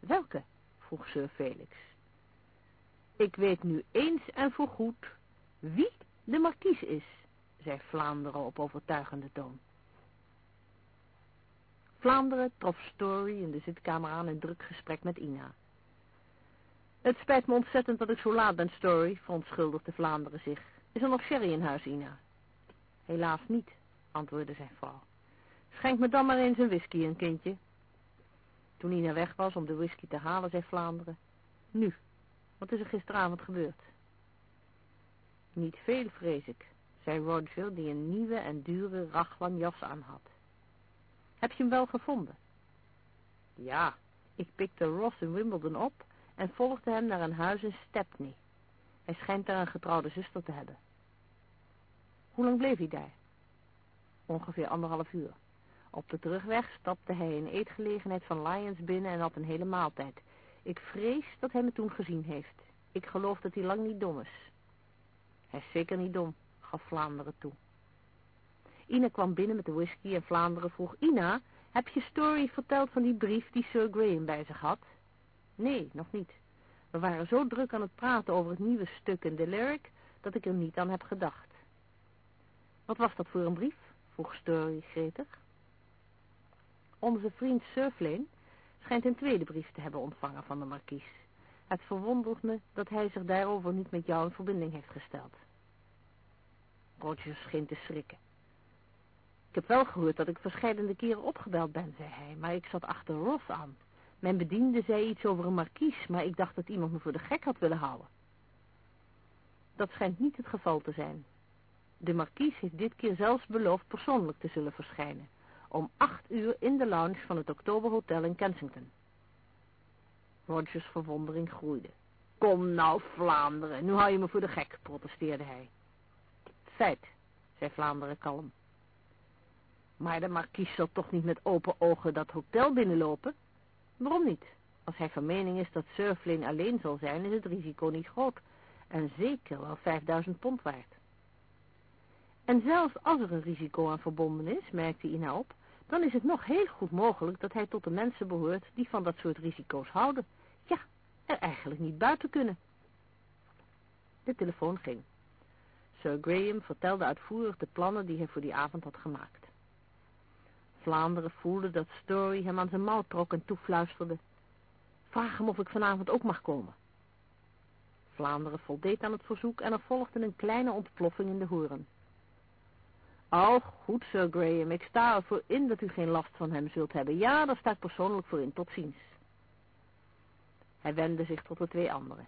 Welke? vroeg Sir Felix. Ik weet nu eens en voorgoed wie de markies is, zei Vlaanderen op overtuigende toon. Vlaanderen trof Story in de zitkamer aan in druk gesprek met Ina. Het spijt me ontzettend dat ik zo laat ben, Story, verontschuldigde Vlaanderen zich. Is er nog sherry in huis, Ina? Helaas niet, antwoordde zijn vrouw. Schenk me dan maar eens een whisky in, kindje. Toen Ina weg was om de whisky te halen, zei Vlaanderen. Nu, wat is er gisteravond gebeurd? Niet veel, vrees ik, zei Roger, die een nieuwe en dure raglan jas aan had. Heb je hem wel gevonden? Ja, ik pikte Ross in Wimbledon op en volgde hem naar een huis in Stepney. Hij schijnt daar een getrouwde zuster te hebben. Hoe lang bleef hij daar? Ongeveer anderhalf uur. Op de terugweg stapte hij in eetgelegenheid van Lions binnen en had een hele maaltijd. Ik vrees dat hij me toen gezien heeft. Ik geloof dat hij lang niet dom is. Hij is zeker niet dom, gaf Vlaanderen toe. Ina kwam binnen met de whisky en Vlaanderen vroeg... Ina, heb je Story verteld van die brief die Sir Graham bij zich had? Nee, nog niet. We waren zo druk aan het praten over het nieuwe stuk in de lyric... dat ik er niet aan heb gedacht. Wat was dat voor een brief? vroeg Story gretig. Onze vriend Surflane schijnt een tweede brief te hebben ontvangen van de markies. Het verwondert me dat hij zich daarover niet met jou in verbinding heeft gesteld. Roger scheen te schrikken. Ik heb wel gehoord dat ik verschillende keren opgebeld ben, zei hij, maar ik zat achter Ross aan. Mijn bediende zei iets over een markies, maar ik dacht dat iemand me voor de gek had willen houden. Dat schijnt niet het geval te zijn. De markies heeft dit keer zelfs beloofd persoonlijk te zullen verschijnen, om acht uur in de lounge van het Oktoberhotel in Kensington. Rogers verwondering groeide. Kom nou, Vlaanderen, nu hou je me voor de gek, protesteerde hij. Feit, zei Vlaanderen kalm. Maar de markies zal toch niet met open ogen dat hotel binnenlopen? Waarom niet? Als hij van mening is dat Surflin alleen zal zijn, is het risico niet groot. En zeker wel 5000 pond waard. En zelfs als er een risico aan verbonden is, merkte Ina op, dan is het nog heel goed mogelijk dat hij tot de mensen behoort die van dat soort risico's houden. Ja, er eigenlijk niet buiten kunnen. De telefoon ging. Sir Graham vertelde uitvoerig de plannen die hij voor die avond had gemaakt. Vlaanderen voelde dat Story hem aan zijn mouw trok en toefluisterde. Vraag hem of ik vanavond ook mag komen. Vlaanderen voldeed aan het verzoek en er volgde een kleine ontploffing in de horen. Oh, goed, Sir Graham. Ik sta ervoor in dat u geen last van hem zult hebben. Ja, daar sta ik persoonlijk voor in. Tot ziens. Hij wendde zich tot de twee anderen.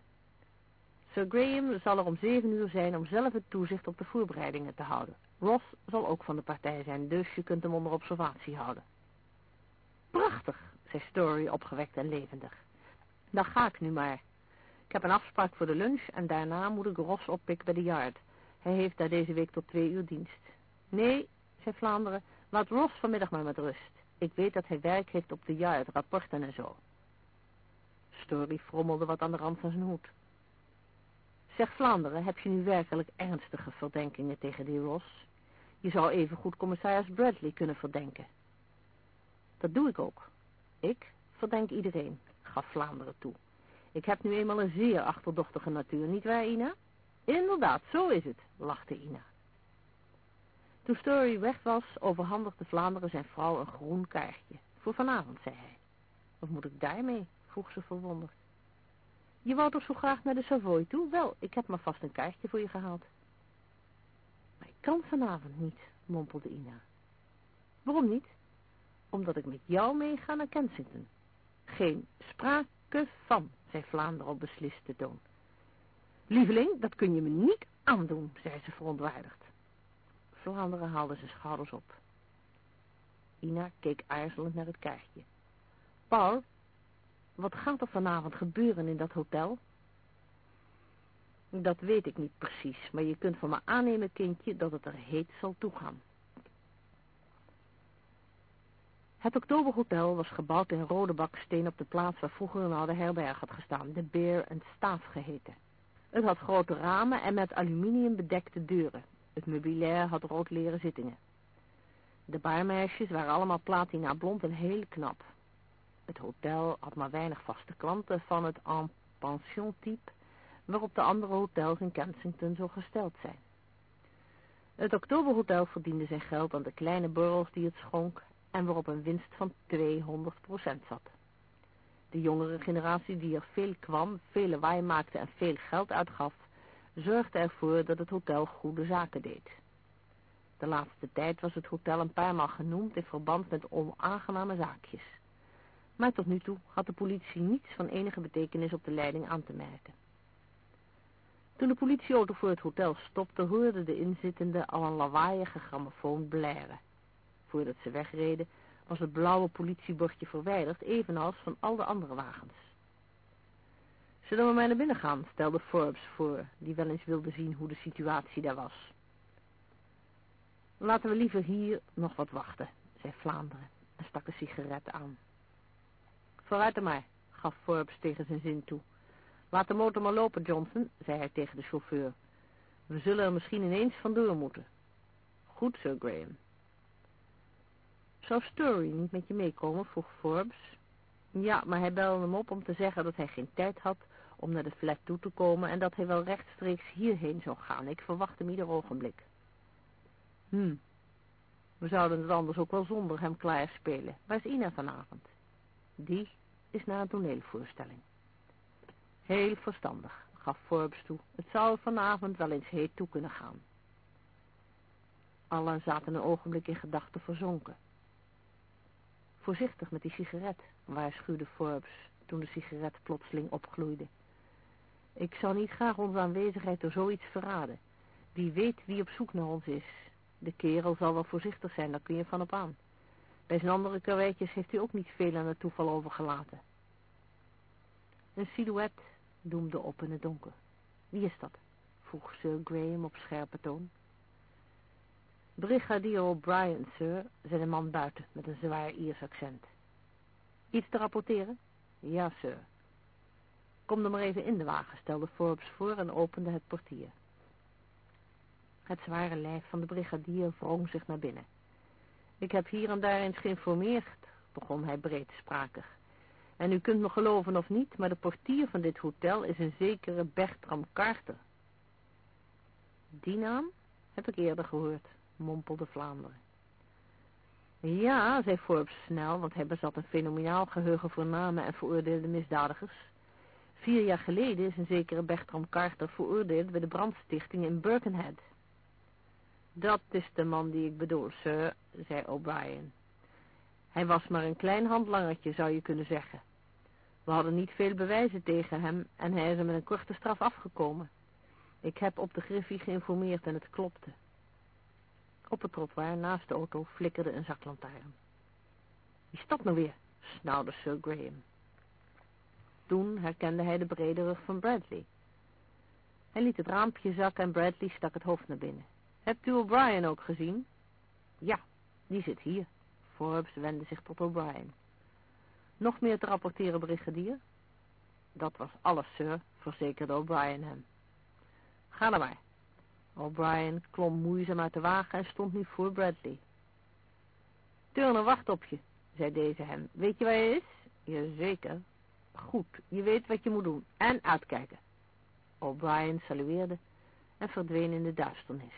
Sir Graham zal er om zeven uur zijn om zelf het toezicht op de voorbereidingen te houden. Ross zal ook van de partij zijn, dus je kunt hem onder observatie houden. Prachtig, zei Story opgewekt en levendig. Dan ga ik nu maar. Ik heb een afspraak voor de lunch en daarna moet ik Ross oppikken bij de yard. Hij heeft daar deze week tot twee uur dienst. Nee, zei Vlaanderen, laat Ross vanmiddag maar met rust. Ik weet dat hij werk heeft op de yard, rapporten en zo. Story frommelde wat aan de rand van zijn hoed. Zeg Vlaanderen, heb je nu werkelijk ernstige verdenkingen tegen die Ross? Je zou even goed commissaris Bradley kunnen verdenken. Dat doe ik ook. Ik verdenk iedereen, gaf Vlaanderen toe. Ik heb nu eenmaal een zeer achterdochtige natuur, niet waar, Ina? Inderdaad, zo is het, lachte Ina. Toen Story weg was, overhandigde Vlaanderen zijn vrouw een groen kaartje. Voor vanavond, zei hij. Wat moet ik daarmee? vroeg ze verwonderd. Je wou toch zo graag naar de Savoy toe? Wel, ik heb maar vast een kaartje voor je gehaald. Maar ik kan vanavond niet, mompelde Ina. Waarom niet? Omdat ik met jou meega naar Kensington. Geen sprake van, zei Vlaanderen op besliste toon. Lieveling, dat kun je me niet aandoen, zei ze verontwaardigd. Vlaanderen haalde zijn schouders op. Ina keek aarzelend naar het kaartje. Paul, Wat gaat er vanavond gebeuren in dat hotel? Dat weet ik niet precies, maar je kunt van me aannemen, kindje, dat het er heet zal toegaan. Het Oktoberhotel was gebouwd in rode baksteen op de plaats waar vroeger een oude herberg had gestaan, de Beer en Staaf geheten. Het had grote ramen en met aluminium bedekte deuren. Het meubilair had rood leren zittingen. De baarmeisjes waren allemaal platina blond en heel knap. Het hotel had maar weinig vaste klanten van het en pension type, waarop de andere hotels in Kensington zo gesteld zijn. Het Oktoberhotel verdiende zijn geld aan de kleine borrels die het schonk en waarop een winst van 200% zat. De jongere generatie die er veel kwam, veel lawaai maakte en veel geld uitgaf, zorgde ervoor dat het hotel goede zaken deed. De laatste tijd was het hotel een paar maal genoemd in verband met onaangename zaakjes. Maar tot nu toe had de politie niets van enige betekenis op de leiding aan te merken. Toen de politieauto voor het hotel stopte, hoorde de inzittenden al een lawaaiige grammofoon blaren. Voordat ze wegreden, was het blauwe politiebordje verwijderd, evenals van al de andere wagens. Zullen we maar naar binnen gaan, stelde Forbes voor, die wel eens wilde zien hoe de situatie daar was. Laten we liever hier nog wat wachten, zei Vlaanderen en stak een sigaret aan. Vooruit er maar, gaf Forbes tegen zijn zin toe. Laat de motor maar lopen, Johnson, zei hij tegen de chauffeur. We zullen er misschien ineens vandoor moeten. Goed, Sir Graham. Zou Story niet met je meekomen, vroeg Forbes. Ja, maar hij belde hem op om te zeggen dat hij geen tijd had om naar de flat toe te komen en dat hij wel rechtstreeks hierheen zou gaan. Ik verwacht hem ieder ogenblik. Hm, we zouden het anders ook wel zonder hem klaar spelen. Waar is Ina vanavond? Die is naar een toneelvoorstelling. Heel verstandig, gaf Forbes toe. Het zou vanavond wel eens heet toe kunnen gaan. Allen zaten een ogenblik in gedachten verzonken. Voorzichtig met die sigaret, waarschuwde Forbes toen de sigaret plotseling opgloeide. Ik zou niet graag onze aanwezigheid door zoiets verraden. Wie weet wie op zoek naar ons is. De kerel zal wel voorzichtig zijn, daar kun je van op aan. Bij zijn andere karweitjes heeft hij ook niet veel aan het toeval overgelaten. Een silhouet doemde op in het donker. Wie is dat? vroeg Sir Graham op scherpe toon. Brigadier O'Brien, sir, zei de man buiten met een zwaar Iers accent. Iets te rapporteren? Ja, sir. Kom dan maar even in de wagen, stelde Forbes voor en opende het portier. Het zware lijf van de brigadier wrong zich naar binnen. Ik heb hier en daar eens geïnformeerd, begon hij breedsprakig. En u kunt me geloven of niet, maar de portier van dit hotel is een zekere Bertram Carter. Die naam heb ik eerder gehoord, mompelde Vlaanderen. Ja, zei Forbes snel, want hij bezat een fenomenaal geheugen voor namen en veroordeelde misdadigers. Vier jaar geleden is een zekere Bertram Carter veroordeeld bij de brandstichting in Birkenhead. Dat is de man die ik bedoel, sir, zei O'Brien. Hij was maar een klein handlangertje, zou je kunnen zeggen. We hadden niet veel bewijzen tegen hem en hij is er met een korte straf afgekomen. Ik heb op de griffie geïnformeerd en het klopte. Op het trottoir naast de auto flikkerde een zaklantaarn. Wie dat nou weer? snauwde Sir Graham. Toen herkende hij de brede rug van Bradley. Hij liet het raampje zakken en Bradley stak het hoofd naar binnen. Hebt u O'Brien ook gezien? Ja, die zit hier. Forbes wendde zich tot O'Brien. Nog meer te rapporteren, brigadier? Dat was alles, sir, verzekerde O'Brien hem. Ga dan maar. O'Brien klom moeizaam uit de wagen en stond nu voor Bradley. Turner wacht op je, zei deze hem. Weet je waar hij is? Jazeker. Goed, je weet wat je moet doen. En uitkijken. O'Brien salueerde en verdween in de duisternis.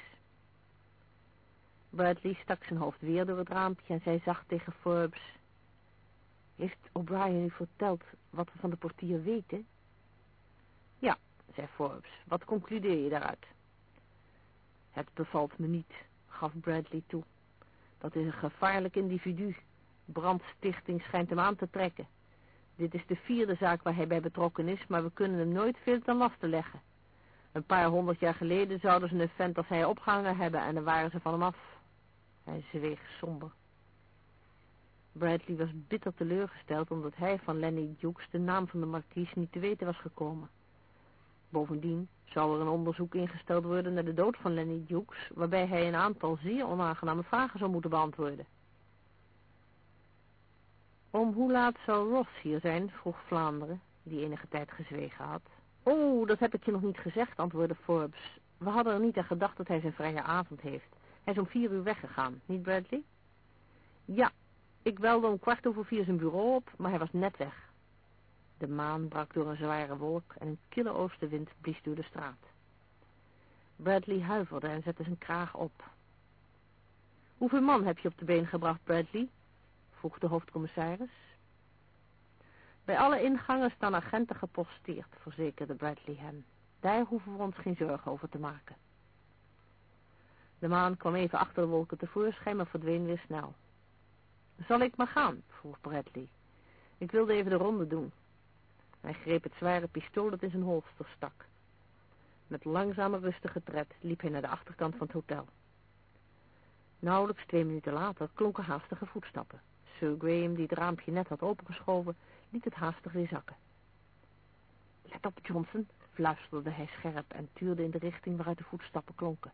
Bradley stak zijn hoofd weer door het raampje en zei zacht tegen Forbes... Heeft O'Brien u verteld wat we van de portier weten? Ja, zei Forbes. Wat concludeer je daaruit? Het bevalt me niet, gaf Bradley toe. Dat is een gevaarlijk individu. Brandstichting schijnt hem aan te trekken. Dit is de vierde zaak waar hij bij betrokken is, maar we kunnen hem nooit veel ten laste leggen. Een paar honderd jaar geleden zouden ze een vent als hij opgehangen hebben en dan waren ze van hem af. Hij zweeg somber. Bradley was bitter teleurgesteld omdat hij van Lenny Dukes de naam van de markies niet te weten was gekomen. Bovendien zou er een onderzoek ingesteld worden naar de dood van Lenny Dukes, waarbij hij een aantal zeer onaangename vragen zou moeten beantwoorden. Om hoe laat zou Ross hier zijn, vroeg Vlaanderen, die enige tijd gezwegen had. Oh, dat heb ik je nog niet gezegd, antwoordde Forbes. We hadden er niet aan gedacht dat hij zijn vrije avond heeft. Hij is om vier uur weggegaan, niet Bradley? Ja, ik belde om kwart over vier zijn bureau op, maar hij was net weg. De maan brak door een zware wolk en een kille oostenwind blies door de straat. Bradley huiverde en zette zijn kraag op. Hoeveel man heb je op de been gebracht, Bradley? Vroeg de hoofdcommissaris. Bij alle ingangen staan agenten geposteerd, verzekerde Bradley hem. Daar hoeven we ons geen zorgen over te maken. De maan kwam even achter de wolken tevoorschijn, maar verdween weer snel. Zal ik maar gaan? vroeg Bradley. Ik wilde even de ronde doen. Hij greep het zware pistool dat in zijn holster stak. Met langzame rustige tred liep hij naar de achterkant van het hotel. Nauwelijks twee minuten later klonken haastige voetstappen. Sir Graham, die het raampje net had opengeschoven, liet het haastig weer zakken. Let op, Johnson, fluisterde hij scherp en tuurde in de richting waaruit de voetstappen klonken.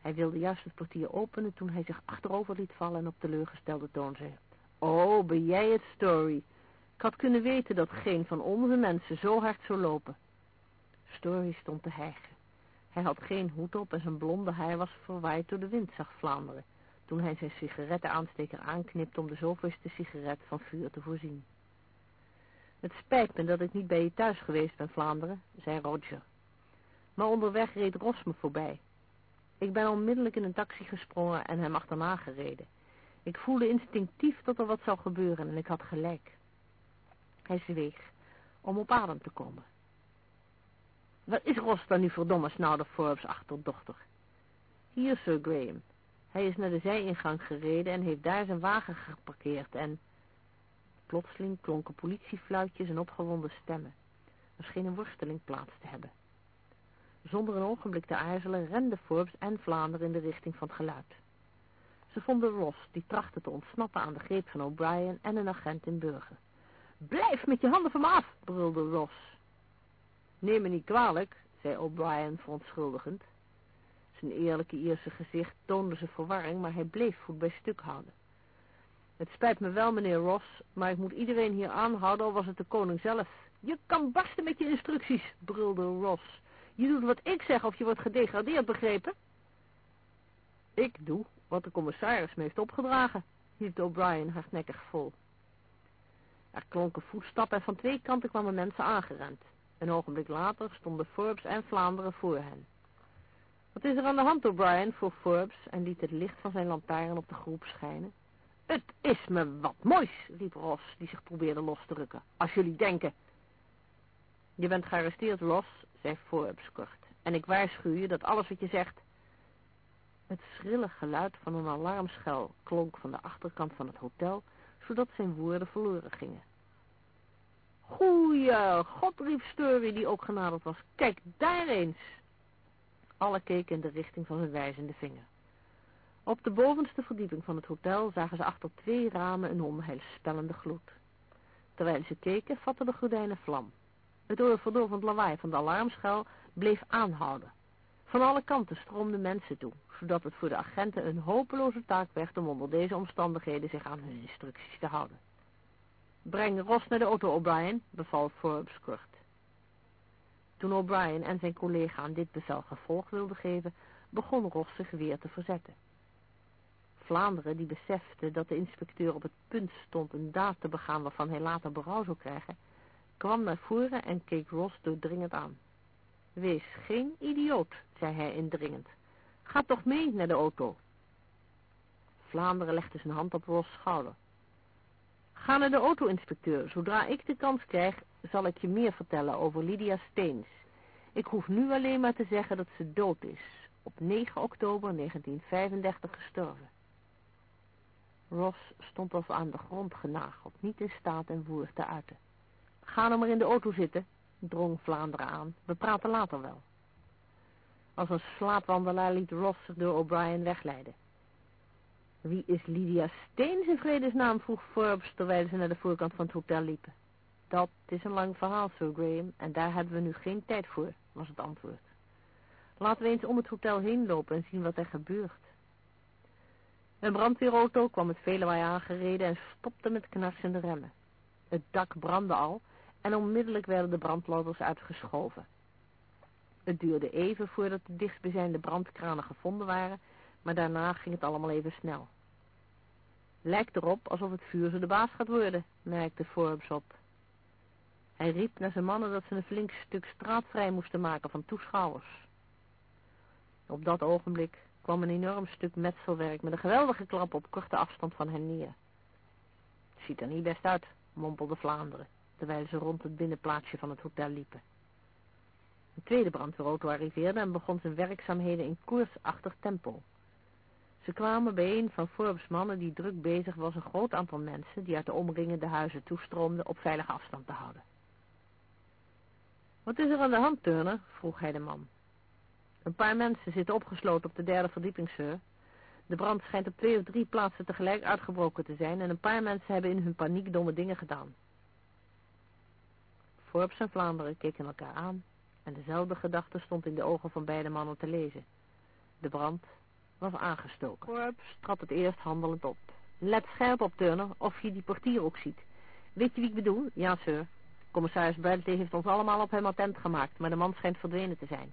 Hij wilde juist het portier openen toen hij zich achterover liet vallen en op teleurgestelde toon zei. Oh, ben jij het, Story? Ik had kunnen weten dat geen van onze mensen zo hard zou lopen. Story stond te hijgen. Hij had geen hoed op en zijn blonde haar was verwaaid door de wind, zag Vlaanderen, toen hij zijn sigarettenaansteker aanknipte om de zoveelste sigaret van vuur te voorzien. Het spijt me dat ik niet bij je thuis geweest ben, Vlaanderen, zei Roger. Maar onderweg reed Ros me voorbij. Ik ben onmiddellijk in een taxi gesprongen en hem achterna gereden. Ik voelde instinctief dat er wat zou gebeuren en ik had gelijk. Hij zweeg, om op adem te komen. Wat is Ros dan nu verdomme snauwde Forbes achterdochter? Hier, Sir Graham. Hij is naar de zijingang gereden en heeft daar zijn wagen geparkeerd en... Plotseling klonken politiefluitjes en opgewonden stemmen. Er scheen een worsteling plaats te hebben. Zonder een ogenblik te aarzelen renden Forbes en Vlaanderen in de richting van het geluid. Ze vonden Ross, die trachtte te ontsnappen aan de greep van O'Brien en een agent in Burger. Blijf met je handen van me af, brulde Ross. Neem me niet kwalijk, zei O'Brien verontschuldigend. Zijn eerlijke Ierse gezicht toonde zijn verwarring, maar hij bleef voet bij stuk houden. Het spijt me wel, meneer Ross, maar ik moet iedereen hier aanhouden, al was het de koning zelf. Je kan barsten met je instructies, brulde Ross. Je doet wat ik zeg of je wordt gedegradeerd, begrepen? Ik doe wat de commissaris me heeft opgedragen, hield O'Brien hardnekkig vol. Er klonken voetstappen en van twee kanten kwamen mensen aangerend. Een ogenblik later stonden Forbes en Vlaanderen voor hen. Wat is er aan de hand, O'Brien? vroeg Forbes en liet het licht van zijn lantaarn op de groep schijnen. Het is me wat moois, riep Ross, die zich probeerde los te rukken. Als jullie denken... Je bent gearresteerd, Ross, zei Forbes kort. En ik waarschuw je dat alles wat je zegt... Het schrille geluid van een alarmschel klonk van de achterkant van het hotel, zodat zijn woorden verloren gingen. Goeie god, riep Story, die ook genaderd was. Kijk, daar eens! Alle keken in de richting van zijn wijzende vinger. Op de bovenste verdieping van het hotel zagen ze achter twee ramen een onheilspellende gloed. Terwijl ze keken, vatten de gordijnen vlam. Het oorverdovend lawaai van de alarmschel bleef aanhouden. Van alle kanten stroomden mensen toe, zodat het voor de agenten een hopeloze taak werd om onder deze omstandigheden zich aan hun instructies te houden. Breng Ross naar de auto, O'Brien, beval Forbes kort. Toen O'Brien en zijn collega aan dit bevel gevolg wilden geven, begon Ross zich weer te verzetten. Vlaanderen, die besefte dat de inspecteur op het punt stond een daad te begaan waarvan hij later berouw zou krijgen, kwam naar voren en keek Ross doordringend aan. Wees geen idioot, zei hij indringend. Ga toch mee naar de auto. Vlaanderen legde zijn hand op Ross' schouder. Ga naar de auto-inspecteur. Zodra ik de kans krijg, zal ik je meer vertellen over Lydia Steens. Ik hoef nu alleen maar te zeggen dat ze dood is. Op 9 oktober 1935 gestorven. Ross stond als aan de grond genageld, niet in staat een woord te uiten. Ga nou maar in de auto zitten, drong Vlaanderen aan. We praten later wel. Als een slaapwandelaar liet Ross zich door O'Brien wegleiden. Wie is Lydia Steens in vredesnaam, vroeg Forbes terwijl ze naar de voorkant van het hotel liepen. Dat is een lang verhaal, Sir Graham, en daar hebben we nu geen tijd voor, was het antwoord. Laten we eens om het hotel heen lopen en zien wat er gebeurt. Een brandweerauto kwam met vele aangereden en stopte met knarsende remmen. Het dak brandde al en onmiddellijk werden de brandladders uitgeschoven. Het duurde even voordat de dichtstbijzijnde brandkranen gevonden waren, maar daarna ging het allemaal even snel. Lijkt erop alsof het vuur ze de baas gaat worden, merkte Forbes op. Hij riep naar zijn mannen dat ze een flink stuk straat vrij moesten maken van toeschouwers. Op dat ogenblik kwam een enorm stuk metselwerk met een geweldige klap op korte afstand van hen neer. Ziet er niet best uit, mompelde Vlaanderen, terwijl ze rond het binnenplaatsje van het hotel liepen. Een tweede brandweerauto arriveerde en begon zijn werkzaamheden in koersachtig tempo. Ze kwamen bij een van Forbes mannen die druk bezig was een groot aantal mensen die uit de omringende huizen toestroomden op veilige afstand te houden. Wat is er aan de hand, Turner? vroeg hij de man. Een paar mensen zitten opgesloten op de derde verdieping, sir. De brand schijnt op twee of drie plaatsen tegelijk uitgebroken te zijn en een paar mensen hebben in hun paniek domme dingen gedaan. Forbes en Vlaanderen keken elkaar aan en dezelfde gedachte stond in de ogen van beide mannen te lezen. De brand was aangestoken. Forbes trad het eerst handelend op. Let scherp op, Turner, of je die portier ook ziet. Weet je wie ik bedoel? Ja, sir. Commissaris Bradley heeft ons allemaal op hem attent gemaakt, maar de man schijnt verdwenen te zijn.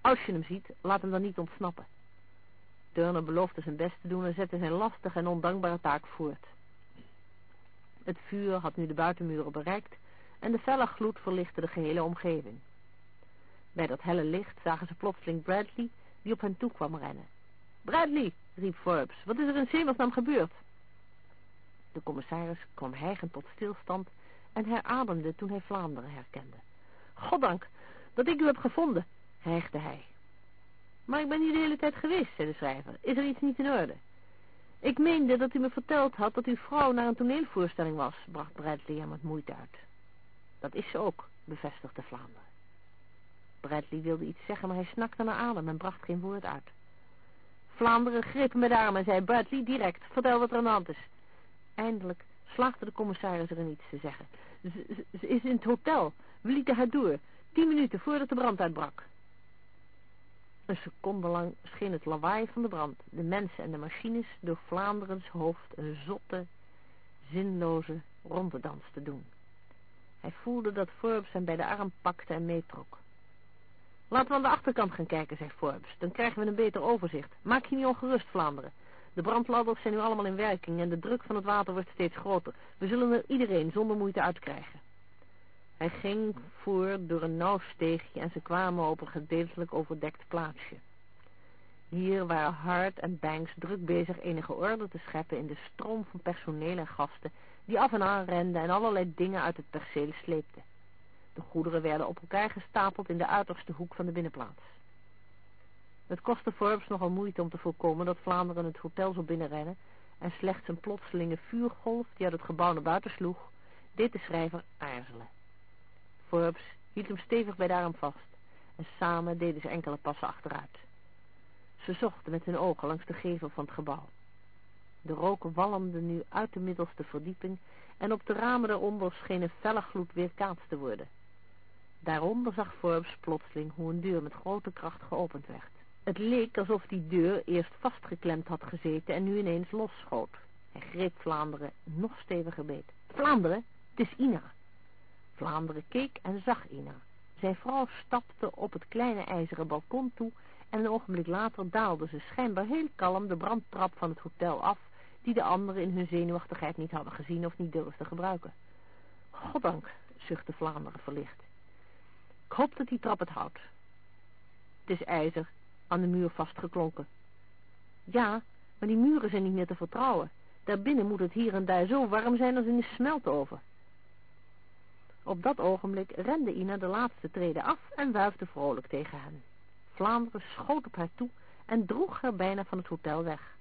Als je hem ziet, laat hem dan niet ontsnappen. Turner beloofde zijn best te doen en zette zijn lastige en ondankbare taak voort. Het vuur had nu de buitenmuren bereikt en de felle gloed verlichtte de gehele omgeving. Bij dat helle licht zagen ze plotseling Bradley, die op hen toe kwam rennen. Bradley, riep Forbes, wat is er in Zemersnaam gebeurd? De commissaris kwam hijgend tot stilstand en herademde toen hij Vlaanderen herkende. Goddank dat ik u heb gevonden, hijgde hij. Maar ik ben hier de hele tijd geweest, zei de schrijver. Is er iets niet in orde? Ik meende dat u me verteld had dat uw vrouw naar een toneelvoorstelling was, bracht Bradley hem met moeite uit. Dat is ze ook, bevestigde Vlaanderen. Bradley wilde iets zeggen, maar hij snakte naar adem en bracht geen woord uit. Vlaanderen greep met de en zei, Bradley, direct, vertel wat er aan de hand is. Eindelijk slaagde de commissaris er iets te zeggen. Ze, ze is in het hotel. We lieten haar door. Tien minuten voordat de brand uitbrak. Een seconde lang scheen het lawaai van de brand, de mensen en de machines door Vlaanderens hoofd een zotte, zinloze rondedans te doen. Hij voelde dat Forbes hem bij de arm pakte en meetrok. Laten we aan de achterkant gaan kijken, zei Forbes. Dan krijgen we een beter overzicht. Maak je niet ongerust, Vlaanderen. De brandladders zijn nu allemaal in werking en de druk van het water wordt steeds groter. We zullen er iedereen zonder moeite uitkrijgen. Hij ging voor door een nauw steegje en ze kwamen op een gedeeltelijk overdekt plaatsje. Hier waren Hart en Banks druk bezig enige orde te scheppen in de stroom van personeel en gasten die af en aan renden en allerlei dingen uit het perceel sleepten. De goederen werden op elkaar gestapeld in de uiterste hoek van de binnenplaats. Het kostte Forbes nogal moeite om te voorkomen dat Vlaanderen het hotel zou binnenrennen en slechts een plotselinge vuurgolf die uit het gebouw naar buiten sloeg, deed de schrijver aarzelen. Forbes hield hem stevig bij de arm vast en samen deden ze enkele passen achteruit. Ze zochten met hun ogen langs de gevel van het gebouw. De rook walmde nu uit de middelste verdieping en op de ramen daaronder scheen een felle gloed weerkaatst te worden. Daaronder zag Forbes plotseling hoe een deur met grote kracht geopend werd. Het leek alsof die deur eerst vastgeklemd had gezeten en nu ineens losschoot. Hij greep Vlaanderen nog steviger beet. Vlaanderen, het is Ina. Vlaanderen keek en zag Ina. Zijn vrouw stapte op het kleine ijzeren balkon toe en een ogenblik later daalde ze schijnbaar heel kalm de brandtrap van het hotel af, die de anderen in hun zenuwachtigheid niet hadden gezien of niet durfden gebruiken. Goddank, zuchtte Vlaanderen verlicht. Ik hoop dat die trap het houdt. Het is ijzer, aan de muur vastgeklonken. Ja, maar die muren zijn niet meer te vertrouwen. Daarbinnen moet het hier en daar zo warm zijn als in de smeltoven. Op dat ogenblik rende Ina de laatste treden af en wuifde vrolijk tegen hen. Vlaanderen schoot op haar toe en droeg haar bijna van het hotel weg.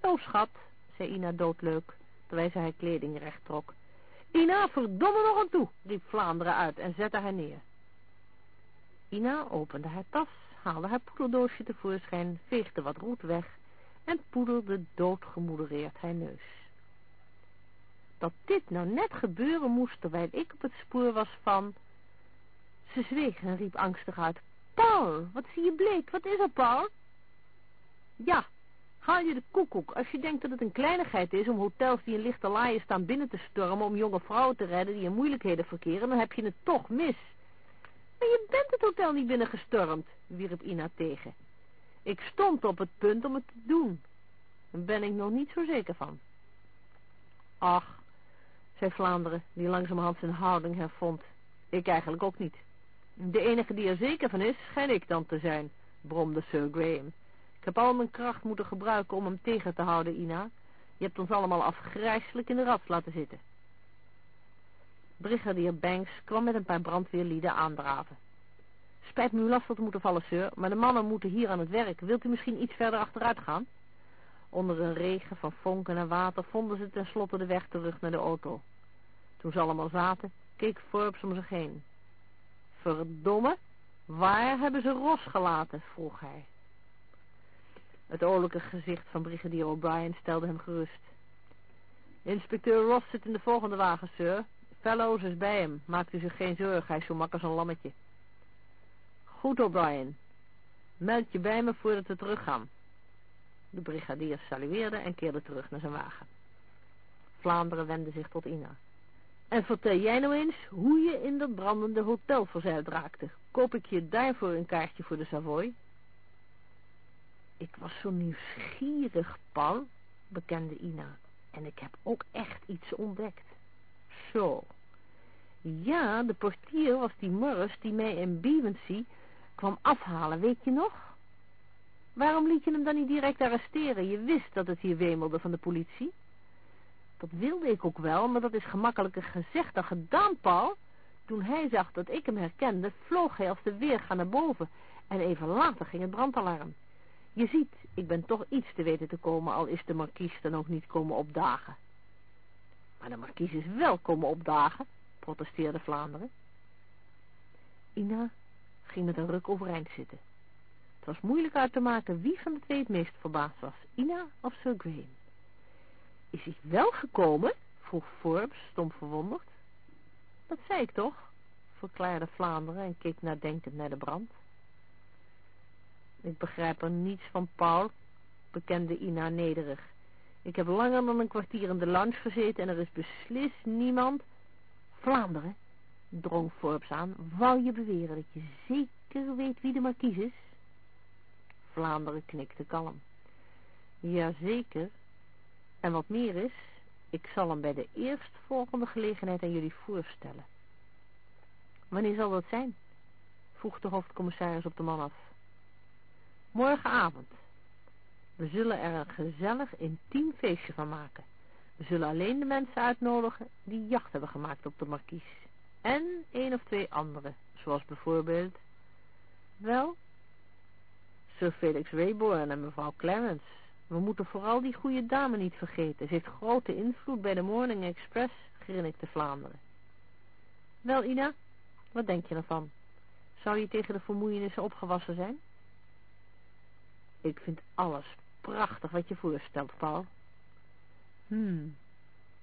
Oh, schat, zei Ina doodleuk, terwijl ze haar kleding recht trok. Ina, verdomme nog aan toe, riep Vlaanderen uit en zette haar neer. Ina opende haar tas, haalde haar poederdoosje tevoorschijn, veegde wat roet weg en poederde doodgemoedereerd haar neus. Dat dit nou net gebeuren moest terwijl ik op het spoor was van... Ze zweeg en riep angstig uit. Paul, wat zie je bleek? Wat is er, Paul? Ja, haal je de koekoek. Als je denkt dat het een kleinigheid is om hotels die in lichte laaien staan binnen te stormen om jonge vrouwen te redden die in moeilijkheden verkeren, dan heb je het toch mis. Maar je bent het hotel niet binnengestormd, wierp Ina tegen. Ik stond op het punt om het te doen. Daar ben ik nog niet zo zeker van. Ach, zei Vlaanderen, die langzamerhand zijn houding hervond. Ik eigenlijk ook niet. De enige die er zeker van is, schijn ik dan te zijn, bromde Sir Graham. Ik heb al mijn kracht moeten gebruiken om hem tegen te houden, Ina. Je hebt ons allemaal afgrijselijk in de rat laten zitten. Brigadier Banks kwam met een paar brandweerlieden aandraven. Spijt me uw lastig te moeten vallen, sir, maar de mannen moeten hier aan het werk. Wilt u misschien iets verder achteruit gaan? Onder een regen van vonken en water vonden ze tenslotte de weg terug naar de auto. Toen ze allemaal zaten, keek Forbes om zich heen. Verdomme, waar hebben ze Ros gelaten? vroeg hij. Het oorlijke gezicht van brigadier O'Brien stelde hem gerust. Inspecteur Ross zit in de volgende wagen, sir. Fellows is bij hem. Maakt u zich geen zorgen, hij is zo mak als een lammetje. Goed, O'Brien. Meld je bij me voordat we teruggaan. De brigadier salueerde en keerde terug naar zijn wagen. Vlaanderen wendde zich tot Ina. En vertel jij nou eens hoe je in dat brandende hotel verzeild raakte. Koop ik je daarvoor een kaartje voor de Savoy? Ik was zo nieuwsgierig, Paul, bekende Ina. En ik heb ook echt iets ontdekt. Zo. Ja, de portier was die Morris die mij in Bevensea kwam afhalen, weet je nog? Waarom liet je hem dan niet direct arresteren? Je wist dat het hier wemelde van de politie. Dat wilde ik ook wel, maar dat is gemakkelijker gezegd dan gedaan, Paul. Toen hij zag dat ik hem herkende, vloog hij als de weerga naar boven. En even later ging het brandalarm. Je ziet, ik ben toch iets te weten te komen, al is de markies dan ook niet komen opdagen. Maar de markies is wel komen opdagen, protesteerde Vlaanderen. Ina ging met een ruk overeind zitten. Het was moeilijk uit te maken wie van de twee het meest verbaasd was, Ina of Sir Graham. Is hij wel gekomen? vroeg Forbes, stom verwonderd. Dat zei ik toch, verklaarde Vlaanderen en keek nadenkend naar de brand. Ik begrijp er niets van, Paul, bekende Ina nederig. Ik heb langer dan een kwartier in de lounge gezeten en er is beslist niemand... Vlaanderen, drong Forbes aan, wou je beweren dat je zeker weet wie de markies is? Vlaanderen knikte kalm. Jazeker. En wat meer is, ik zal hem bij de eerstvolgende gelegenheid aan jullie voorstellen. Wanneer zal dat zijn? vroeg de hoofdcommissaris op de man af. Morgenavond. We zullen er een gezellig intiem feestje van maken. We zullen alleen de mensen uitnodigen die jacht hebben gemaakt op de markies. En een of twee anderen, zoals bijvoorbeeld... Wel, Sir Felix Wayborn en mevrouw Clarence. We moeten vooral die goede dame niet vergeten. Ze heeft grote invloed bij de Morning Express, grinnikte Vlaanderen. Wel, Ina, wat denk je ervan? Zou je tegen de vermoeienissen opgewassen zijn? Ik vind alles prachtig wat je voorstelt, Paul. Hmm,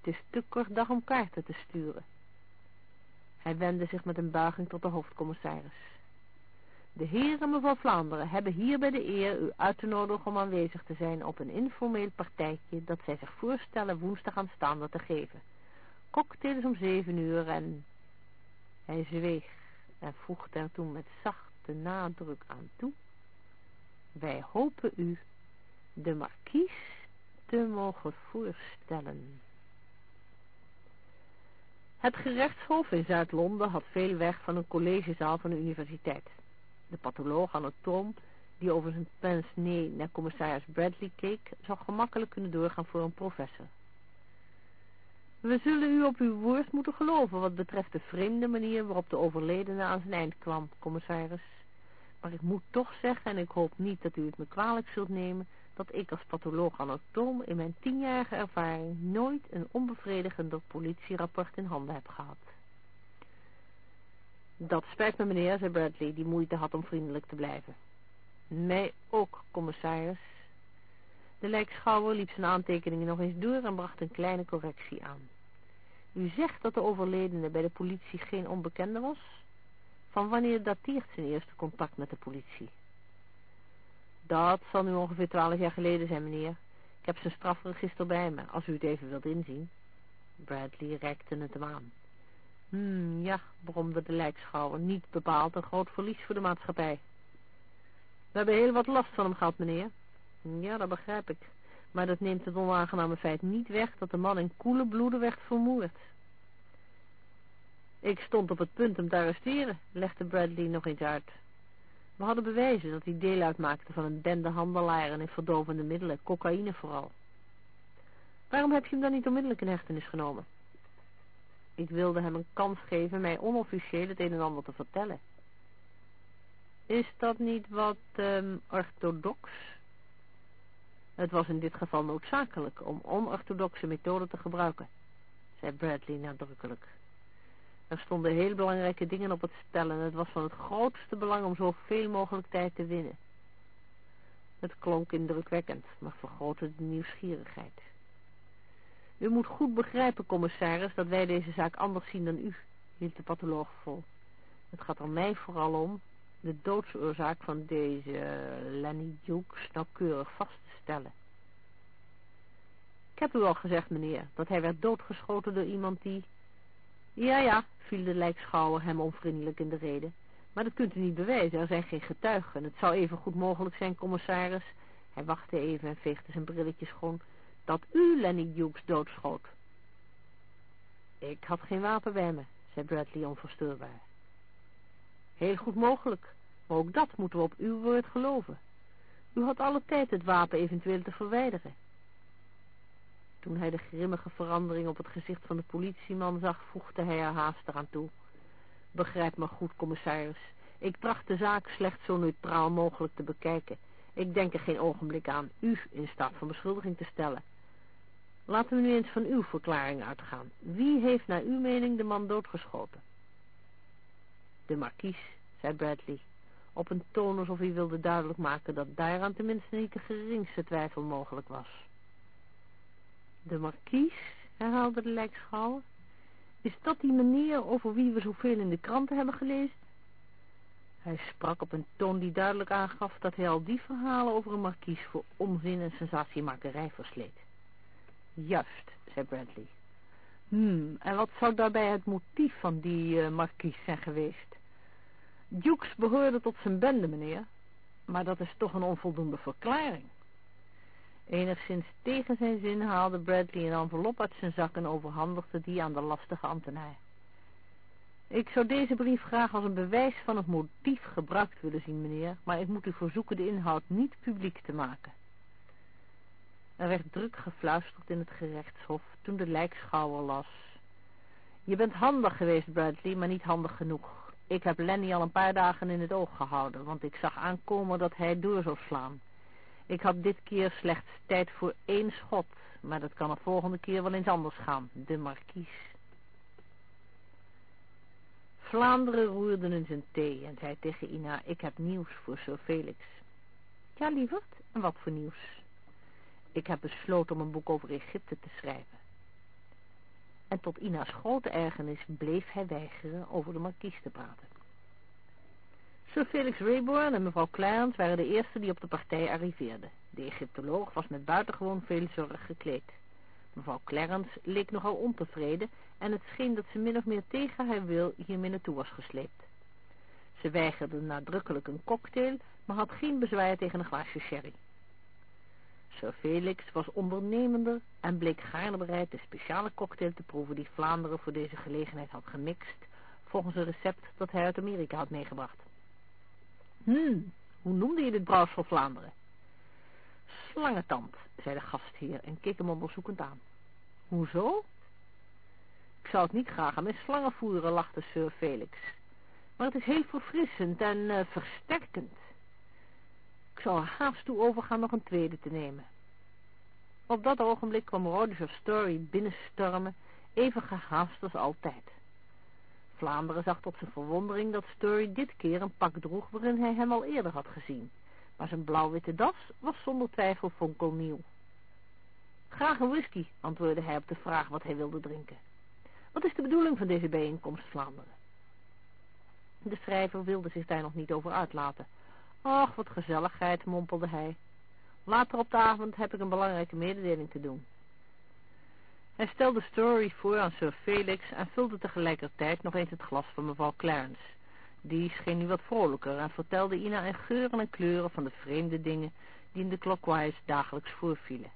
het is te kort dag om kaarten te sturen. Hij wendde zich met een buiging tot de hoofdcommissaris. De heren mevrouw Vlaanderen hebben hier bij de eer u uit te nodigen om aanwezig te zijn op een informeel partijtje dat zij zich voorstellen woensdag aanstaande te geven. Cocktails om zeven uur en... Hij zweeg en voegde er toen met zachte nadruk aan toe. Wij hopen u de markies te mogen voorstellen. Het gerechtshof in Zuid-Londen had veel weg van een collegezaal van de universiteit. De patholoog anatoom, die over zijn pens nee naar commissaris Bradley keek, zou gemakkelijk kunnen doorgaan voor een professor. We zullen u op uw woord moeten geloven wat betreft de vreemde manier waarop de overledene aan zijn eind kwam, commissaris. Maar ik moet toch zeggen, en ik hoop niet dat u het me kwalijk zult nemen, dat ik als patholoog anatoom in mijn tienjarige ervaring nooit een onbevredigender politierapport in handen heb gehad. Dat spijt me, meneer, zei Bradley, die moeite had om vriendelijk te blijven. Mij ook, commissaris. De lijkschouwer liep zijn aantekeningen nog eens door en bracht een kleine correctie aan. U zegt dat de overledene bij de politie geen onbekende was? Van wanneer dateert zijn eerste contact met de politie? Dat zal nu ongeveer twaalf jaar geleden zijn, meneer. Ik heb zijn strafregister bij me, als u het even wilt inzien. Bradley reikte het hem aan. Hmm, ja, bromde de lijkschouwer, niet bepaald een groot verlies voor de maatschappij. We hebben heel wat last van hem gehad, meneer. Ja, dat begrijp ik. Maar dat neemt het onaangename feit niet weg dat de man in koele bloeden werd vermoord. Ik stond op het punt hem te arresteren, legde Bradley nog eens uit. We hadden bewijzen dat hij deel uitmaakte van een bende handelaren in verdovende middelen, cocaïne vooral. Waarom heb je hem dan niet onmiddellijk in hechtenis genomen? Ik wilde hem een kans geven mij onofficieel het een en ander te vertellen. Is dat niet wat um, orthodox? Het was in dit geval noodzakelijk om onorthodoxe methoden te gebruiken, zei Bradley nadrukkelijk. Er stonden heel belangrijke dingen op het spel en het was van het grootste belang om zoveel mogelijk tijd te winnen. Het klonk indrukwekkend, maar vergrootte de nieuwsgierigheid. U moet goed begrijpen, commissaris, dat wij deze zaak anders zien dan u, hield de patholoog vol. Het gaat er mij vooral om de doodsoorzaak van deze Lenny Dukes nauwkeurig vast te stellen. Ik heb u al gezegd, meneer, dat hij werd doodgeschoten door iemand die... Ja, ja, viel de lijkschouwer hem onvriendelijk in de rede. Maar dat kunt u niet bewijzen, er zijn geen getuigen. Het zou even goed mogelijk zijn, commissaris. Hij wachtte even en veegde zijn brilletjes schoon dat u Lenny Dukes doodschoot. Ik had geen wapen bij me, zei Bradley onverstoorbaar. Heel goed mogelijk, maar ook dat moeten we op uw woord geloven. U had alle tijd het wapen eventueel te verwijderen. Toen hij de grimmige verandering op het gezicht van de politieman zag, voegde hij er haast eraan toe. Begrijp me goed, commissaris. Ik tracht de zaak slechts zo neutraal mogelijk te bekijken. Ik denk er geen ogenblik aan u in staat van beschuldiging te stellen. Laten we nu eens van uw verklaring uitgaan. Wie heeft naar uw mening de man doodgeschoten? De markies, zei Bradley, op een toon alsof hij wilde duidelijk maken dat daaraan tenminste niet de geringste twijfel mogelijk was. De markies, herhaalde de lijkschouwer. Is dat die meneer over wie we zoveel in de kranten hebben gelezen? Hij sprak op een toon die duidelijk aangaf dat hij al die verhalen over een markies voor onzin en sensatiemakerij versleet. Juist, zei Bradley. Hmm, en wat zou daarbij het motief van die uh, markies zijn geweest? Dukes behoorde tot zijn bende, meneer. Maar dat is toch een onvoldoende verklaring. Enigszins tegen zijn zin haalde Bradley een envelop uit zijn zak en overhandigde die aan de lastige ambtenaar. Ik zou deze brief graag als een bewijs van het motief gebruikt willen zien, meneer, maar ik moet u verzoeken de inhoud niet publiek te maken. Er werd druk gefluisterd in het gerechtshof toen de lijkschouwer las. Je bent handig geweest, Bradley, maar niet handig genoeg. Ik heb Lenny al een paar dagen in het oog gehouden, want ik zag aankomen dat hij door zou slaan. Ik had dit keer slechts tijd voor één schot, maar dat kan de volgende keer wel eens anders gaan. De markies. Vlaanderen roerde in zijn thee en zei tegen Ina, ik heb nieuws voor Sir Felix. Ja, lieverd, en wat voor nieuws? Ik heb besloten om een boek over Egypte te schrijven. En tot Ina's grote ergernis bleef hij weigeren over de markies te praten. Sir Felix Rayborn en mevrouw Clarence waren de eerste die op de partij arriveerden. De Egyptoloog was met buitengewoon veel zorg gekleed. Mevrouw Clarence leek nogal ontevreden en het scheen dat ze min of meer tegen haar wil hiermee naartoe was gesleept. Ze weigerde nadrukkelijk een cocktail, maar had geen bezwaar tegen een glaasje sherry. Sir Felix was ondernemender en bleek gaarne bereid de speciale cocktail te proeven die Vlaanderen voor deze gelegenheid had gemixt, volgens een recept dat hij uit Amerika had meegebracht. Hmm, hoe noemde je dit brouwsel Vlaanderen? Slangentand, zei de gastheer en keek hem onderzoekend aan. Hoezo? Ik zou het niet graag aan mijn slangen voeren, lachte Sir Felix. Maar het is heel verfrissend en uh, versterkend. Ik zou er haast toe overgaan nog een tweede te nemen. Op dat ogenblik kwam Roger Story binnenstormen, even gehaast als altijd. Vlaanderen zag tot zijn verwondering dat Story dit keer een pak droeg waarin hij hem al eerder had gezien. Maar zijn blauw-witte das was zonder twijfel fonkelnieuw. Graag een whisky, antwoordde hij op de vraag wat hij wilde drinken. Wat is de bedoeling van deze bijeenkomst Vlaanderen? De schrijver wilde zich daar nog niet over uitlaten. Och, wat gezelligheid, mompelde hij. Later op de avond heb ik een belangrijke mededeling te doen. Hij stelde Story voor aan Sir Felix en vulde tegelijkertijd nog eens het glas van mevrouw Clarence. Die scheen nu wat vrolijker en vertelde Ina in geuren en kleuren van de vreemde dingen die in de Clockwise dagelijks voorvielen.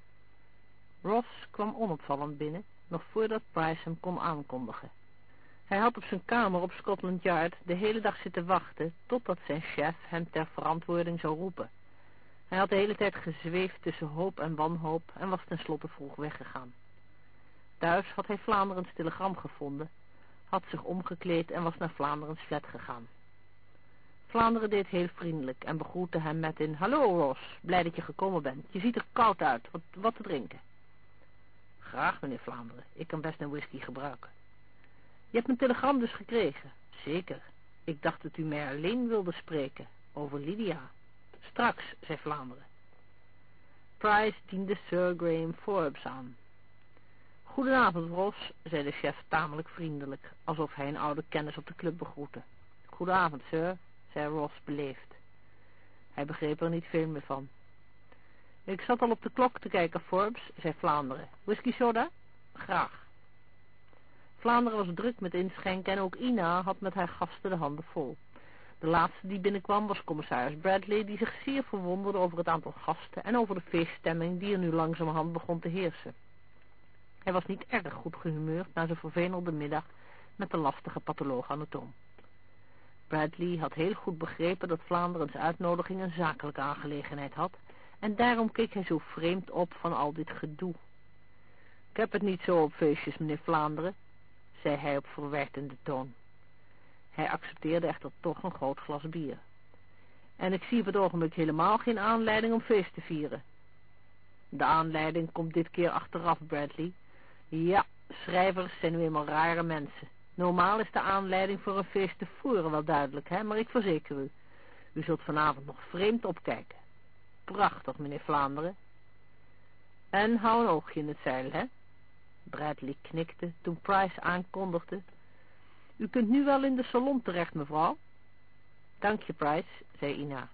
Ross kwam onopvallend binnen, nog voordat Price hem kon aankondigen. Hij had op zijn kamer op Scotland Yard de hele dag zitten wachten totdat zijn chef hem ter verantwoording zou roepen. Hij had de hele tijd gezweefd tussen hoop en wanhoop en was tenslotte vroeg weggegaan. Thuis had hij Vlaanderens telegram gevonden, had zich omgekleed en was naar Vlaanderens flat gegaan. Vlaanderen deed heel vriendelijk en begroette hem met een Hallo Ross, blij dat je gekomen bent. Je ziet er koud uit, wat, wat te drinken? Graag, meneer Vlaanderen, ik kan best een whisky gebruiken. Je hebt mijn telegram dus gekregen? Zeker. Ik dacht dat u mij alleen wilde spreken, over Lydia. Straks, zei Vlaanderen. Price diende Sir Graham Forbes aan. Goedenavond, Ross, zei de chef tamelijk vriendelijk, alsof hij een oude kennis op de club begroette. Goedenavond, sir, zei Ross beleefd. Hij begreep er niet veel meer van. Ik zat al op de klok te kijken, Forbes, zei Vlaanderen. Whisky soda? Graag. Vlaanderen was druk met inschenken en ook Ina had met haar gasten de handen vol. De laatste die binnenkwam was commissaris Bradley, die zich zeer verwonderde over het aantal gasten en over de feeststemming die er nu langzamerhand begon te heersen. Hij was niet erg goed gehumeurd na zijn vervelende middag met de lastige patholoog-anatoom. Bradley had heel goed begrepen dat Vlaanderens uitnodiging een zakelijke aangelegenheid had en daarom keek hij zo vreemd op van al dit gedoe. Ik heb het niet zo op feestjes, meneer Vlaanderen, zei hij op verwertende toon. Hij accepteerde echter toch een groot glas bier. En ik zie op het ogenblik helemaal geen aanleiding om feest te vieren. De aanleiding komt dit keer achteraf, Bradley. Ja, schrijvers zijn nu eenmaal rare mensen. Normaal is de aanleiding voor een feest te voeren wel duidelijk, hè, maar ik verzeker u, u zult vanavond nog vreemd opkijken. Prachtig, meneer Vlaanderen. En hou een oogje in het zeil, hè. Bradley knikte toen Price aankondigde. U kunt nu wel in de salon terecht, mevrouw. Dank je, Price, zei Ina.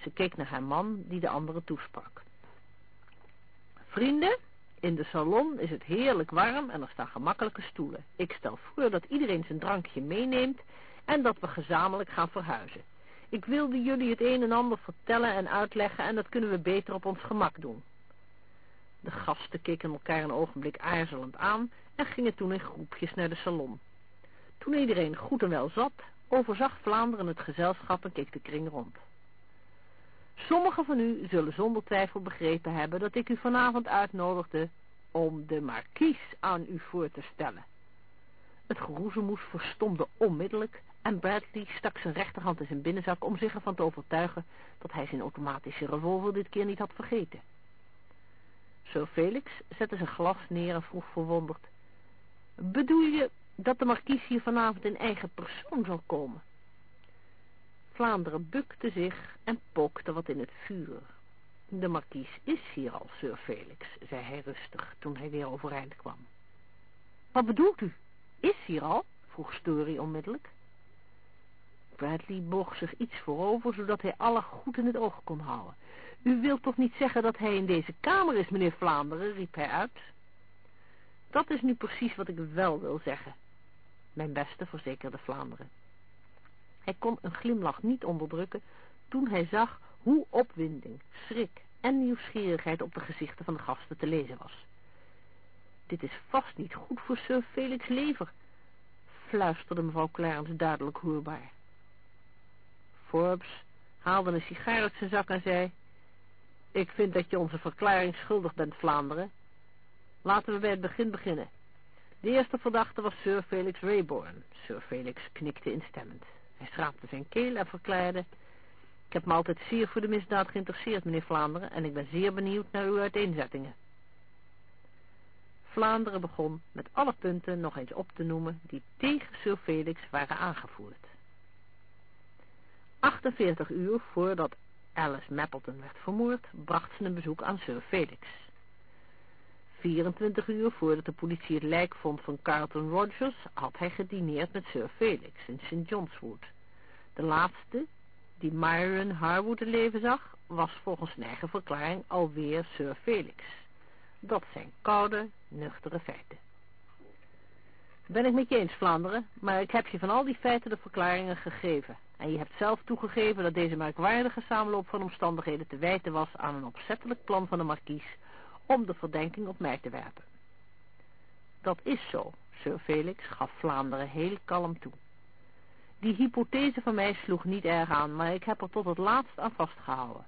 Ze keek naar haar man, die de andere toesprak. Vrienden, in de salon is het heerlijk warm en er staan gemakkelijke stoelen. Ik stel voor dat iedereen zijn drankje meeneemt en dat we gezamenlijk gaan verhuizen. Ik wilde jullie het een en ander vertellen en uitleggen en dat kunnen we beter op ons gemak doen. De gasten keken elkaar een ogenblik aarzelend aan en gingen toen in groepjes naar de salon. Toen iedereen goed en wel zat, overzag Vlaanderen het gezelschap en keek de kring rond. Sommigen van u zullen zonder twijfel begrepen hebben dat ik u vanavond uitnodigde om de markies aan u voor te stellen. Het geroezemoes verstomde onmiddellijk en Bradley stak zijn rechterhand in zijn binnenzak om zich ervan te overtuigen dat hij zijn automatische revolver dit keer niet had vergeten. Sir Felix zette zijn glas neer en vroeg verwonderd. Bedoel je dat de markies hier vanavond in eigen persoon zal komen? Vlaanderen bukte zich en pookte wat in het vuur. De markies is hier al, Sir Felix, zei hij rustig, toen hij weer overeind kwam. Wat bedoelt u? Is hier al? vroeg Story onmiddellijk. Bradley boog zich iets voorover, zodat hij alle goed in het oog kon houden. U wilt toch niet zeggen dat hij in deze kamer is, meneer Vlaanderen, riep hij uit. Dat is nu precies wat ik wel wil zeggen, mijn beste, verzekerde Vlaanderen. Hij kon een glimlach niet onderdrukken toen hij zag hoe opwinding, schrik en nieuwsgierigheid op de gezichten van de gasten te lezen was. Dit is vast niet goed voor Sir Felix lever, fluisterde mevrouw Clarence duidelijk hoorbaar. Forbes haalde een sigaar uit zijn zak en zei... Ik vind dat je onze verklaring schuldig bent, Vlaanderen. Laten we bij het begin beginnen. De eerste verdachte was Sir Felix Rayborn. Sir Felix knikte instemmend. Hij schraapte zijn keel en verklaarde... Ik heb me altijd zeer voor de misdaad geïnteresseerd, meneer Vlaanderen... en ik ben zeer benieuwd naar uw uiteenzettingen. Vlaanderen begon met alle punten nog eens op te noemen... die tegen Sir Felix waren aangevoerd. 48 uur voordat Alice Mappleton werd vermoord, bracht ze een bezoek aan Sir Felix. 24 uur voordat de politie het lijk vond van Carlton Rogers, had hij gedineerd met Sir Felix in St. John's Wood. De laatste, die Myron Harwood in leven zag, was volgens zijn eigen verklaring alweer Sir Felix. Dat zijn koude, nuchtere feiten. Ben ik met je eens, Vlaanderen, maar ik heb je van al die feiten de verklaringen gegeven. En je hebt zelf toegegeven dat deze merkwaardige samenloop van omstandigheden te wijten was aan een opzettelijk plan van de markies om de verdenking op mij te werpen. Dat is zo, Sir Felix gaf Vlaanderen heel kalm toe. Die hypothese van mij sloeg niet erg aan, maar ik heb er tot het laatst aan vastgehouden.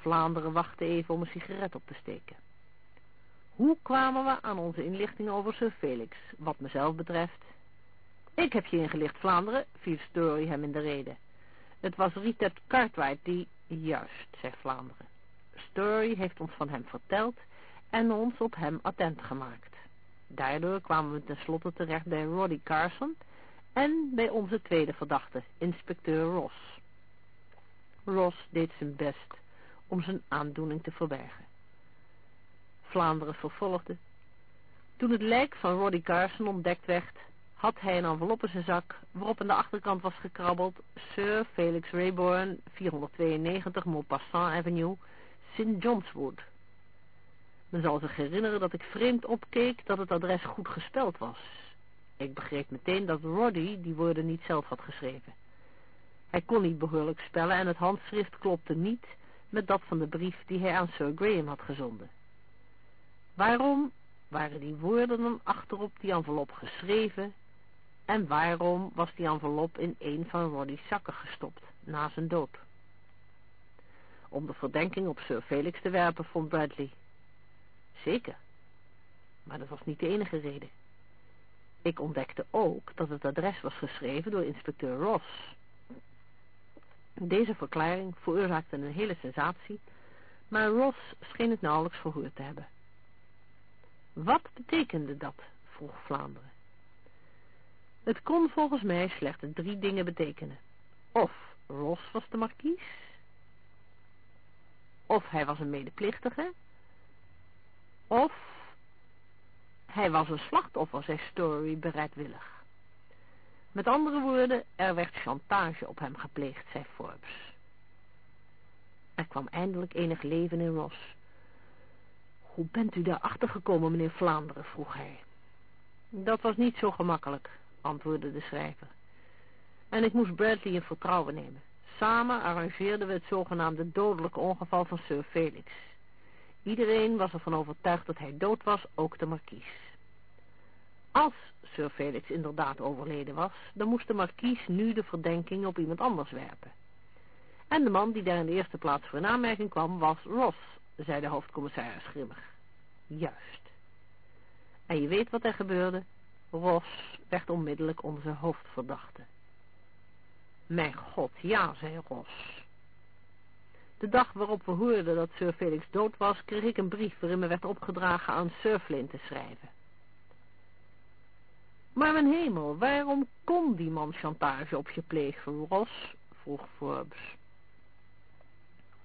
Vlaanderen wachtte even om een sigaret op te steken. Hoe kwamen we aan onze inlichtingen over Sir Felix, wat mezelf betreft? Ik heb je ingelicht, Vlaanderen, viel Story hem in de rede. Het was Richard Cartwright die... Juist, zei Vlaanderen. Story heeft ons van hem verteld en ons op hem attent gemaakt. Daardoor kwamen we tenslotte terecht bij Roddy Carson en bij onze tweede verdachte, inspecteur Ross. Ross deed zijn best om zijn aandoening te verbergen. Vlaanderen vervolgde. Toen het lijk van Roddy Carson ontdekt werd, had hij een envelop in zijn zak, waarop aan de achterkant was gekrabbeld Sir Felix Rayborn, 492 Maupassant Avenue, St. John's. Men zal zich herinneren dat ik vreemd opkeek dat het adres goed gespeld was. Ik begreep meteen dat Roddy die woorden niet zelf had geschreven. Hij kon niet behoorlijk spellen en het handschrift klopte niet met dat van de brief die hij aan Sir Graham had gezonden. Waarom waren die woorden dan achterop die envelop geschreven en waarom was die envelop in een van Roddy's zakken gestopt na zijn dood? Om de verdenking op Sir Felix te werpen, vond Bradley. Zeker, maar dat was niet de enige reden. Ik ontdekte ook dat het adres was geschreven door inspecteur Ross. Deze verklaring veroorzaakte een hele sensatie, maar Ross scheen het nauwelijks verhoord te hebben. Wat betekende dat? vroeg Vlaanderen. Het kon volgens mij slechts drie dingen betekenen. Of Ross was de markies, of hij was een medeplichtige, of hij was een slachtoffer, zei Story bereidwillig. Met andere woorden, er werd chantage op hem gepleegd, zei Forbes. Er kwam eindelijk enig leven in Ross. Hoe bent u daar achter gekomen, meneer Vlaanderen, vroeg hij. Dat was niet zo gemakkelijk, antwoordde de schrijver. En ik moest Bradley in vertrouwen nemen. Samen arrangeerden we het zogenaamde dodelijke ongeval van Sir Felix. Iedereen was ervan overtuigd dat hij dood was, ook de markies. Als Sir Felix inderdaad overleden was, dan moest de markies nu de verdenking op iemand anders werpen. En de man die daar in de eerste plaats voor een aanmerking kwam, was Ross, zei de hoofdcommissaris grimmig. Juist. En je weet wat er gebeurde? Ross werd onmiddellijk onze hoofdverdachte. Mijn god, ja, zei Ross. De dag waarop we hoorden dat Sir Felix dood was, kreeg ik een brief waarin me werd opgedragen aan Sir Flynn te schrijven. Maar mijn hemel, waarom kon die man chantage op je plegen, Ross? vroeg Forbes.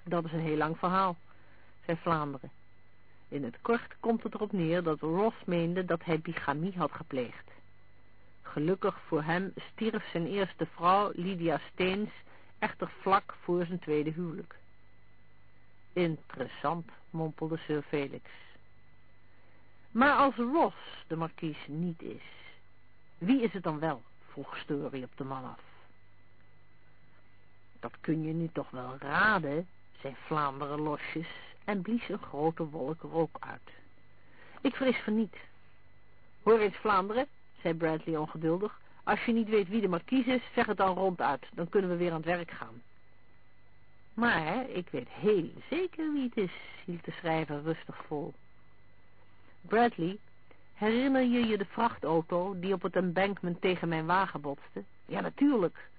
Dat is een heel lang verhaal, zei Vlaanderen. In het kort komt het erop neer dat Ross meende dat hij bigamie had gepleegd. Gelukkig voor hem stierf zijn eerste vrouw, Lydia Steens, echter vlak voor zijn tweede huwelijk. Interessant, mompelde Sir Felix. Maar als Ross de markies niet is, wie is het dan wel? vroeg Story op de man af. Dat kun je nu toch wel raden, zei Vlaanderen losjes en blies een grote wolk rook uit. Ik vrees van niet. Hoor eens Vlaanderen, zei Bradley ongeduldig. Als je niet weet wie de markies is, zeg het dan ronduit. Dan kunnen we weer aan het werk gaan. Maar ik weet heel zeker wie het is, hield de schrijver rustig vol. Bradley, herinner je je de vrachtauto die op het embankment tegen mijn wagen botste? Ja, natuurlijk.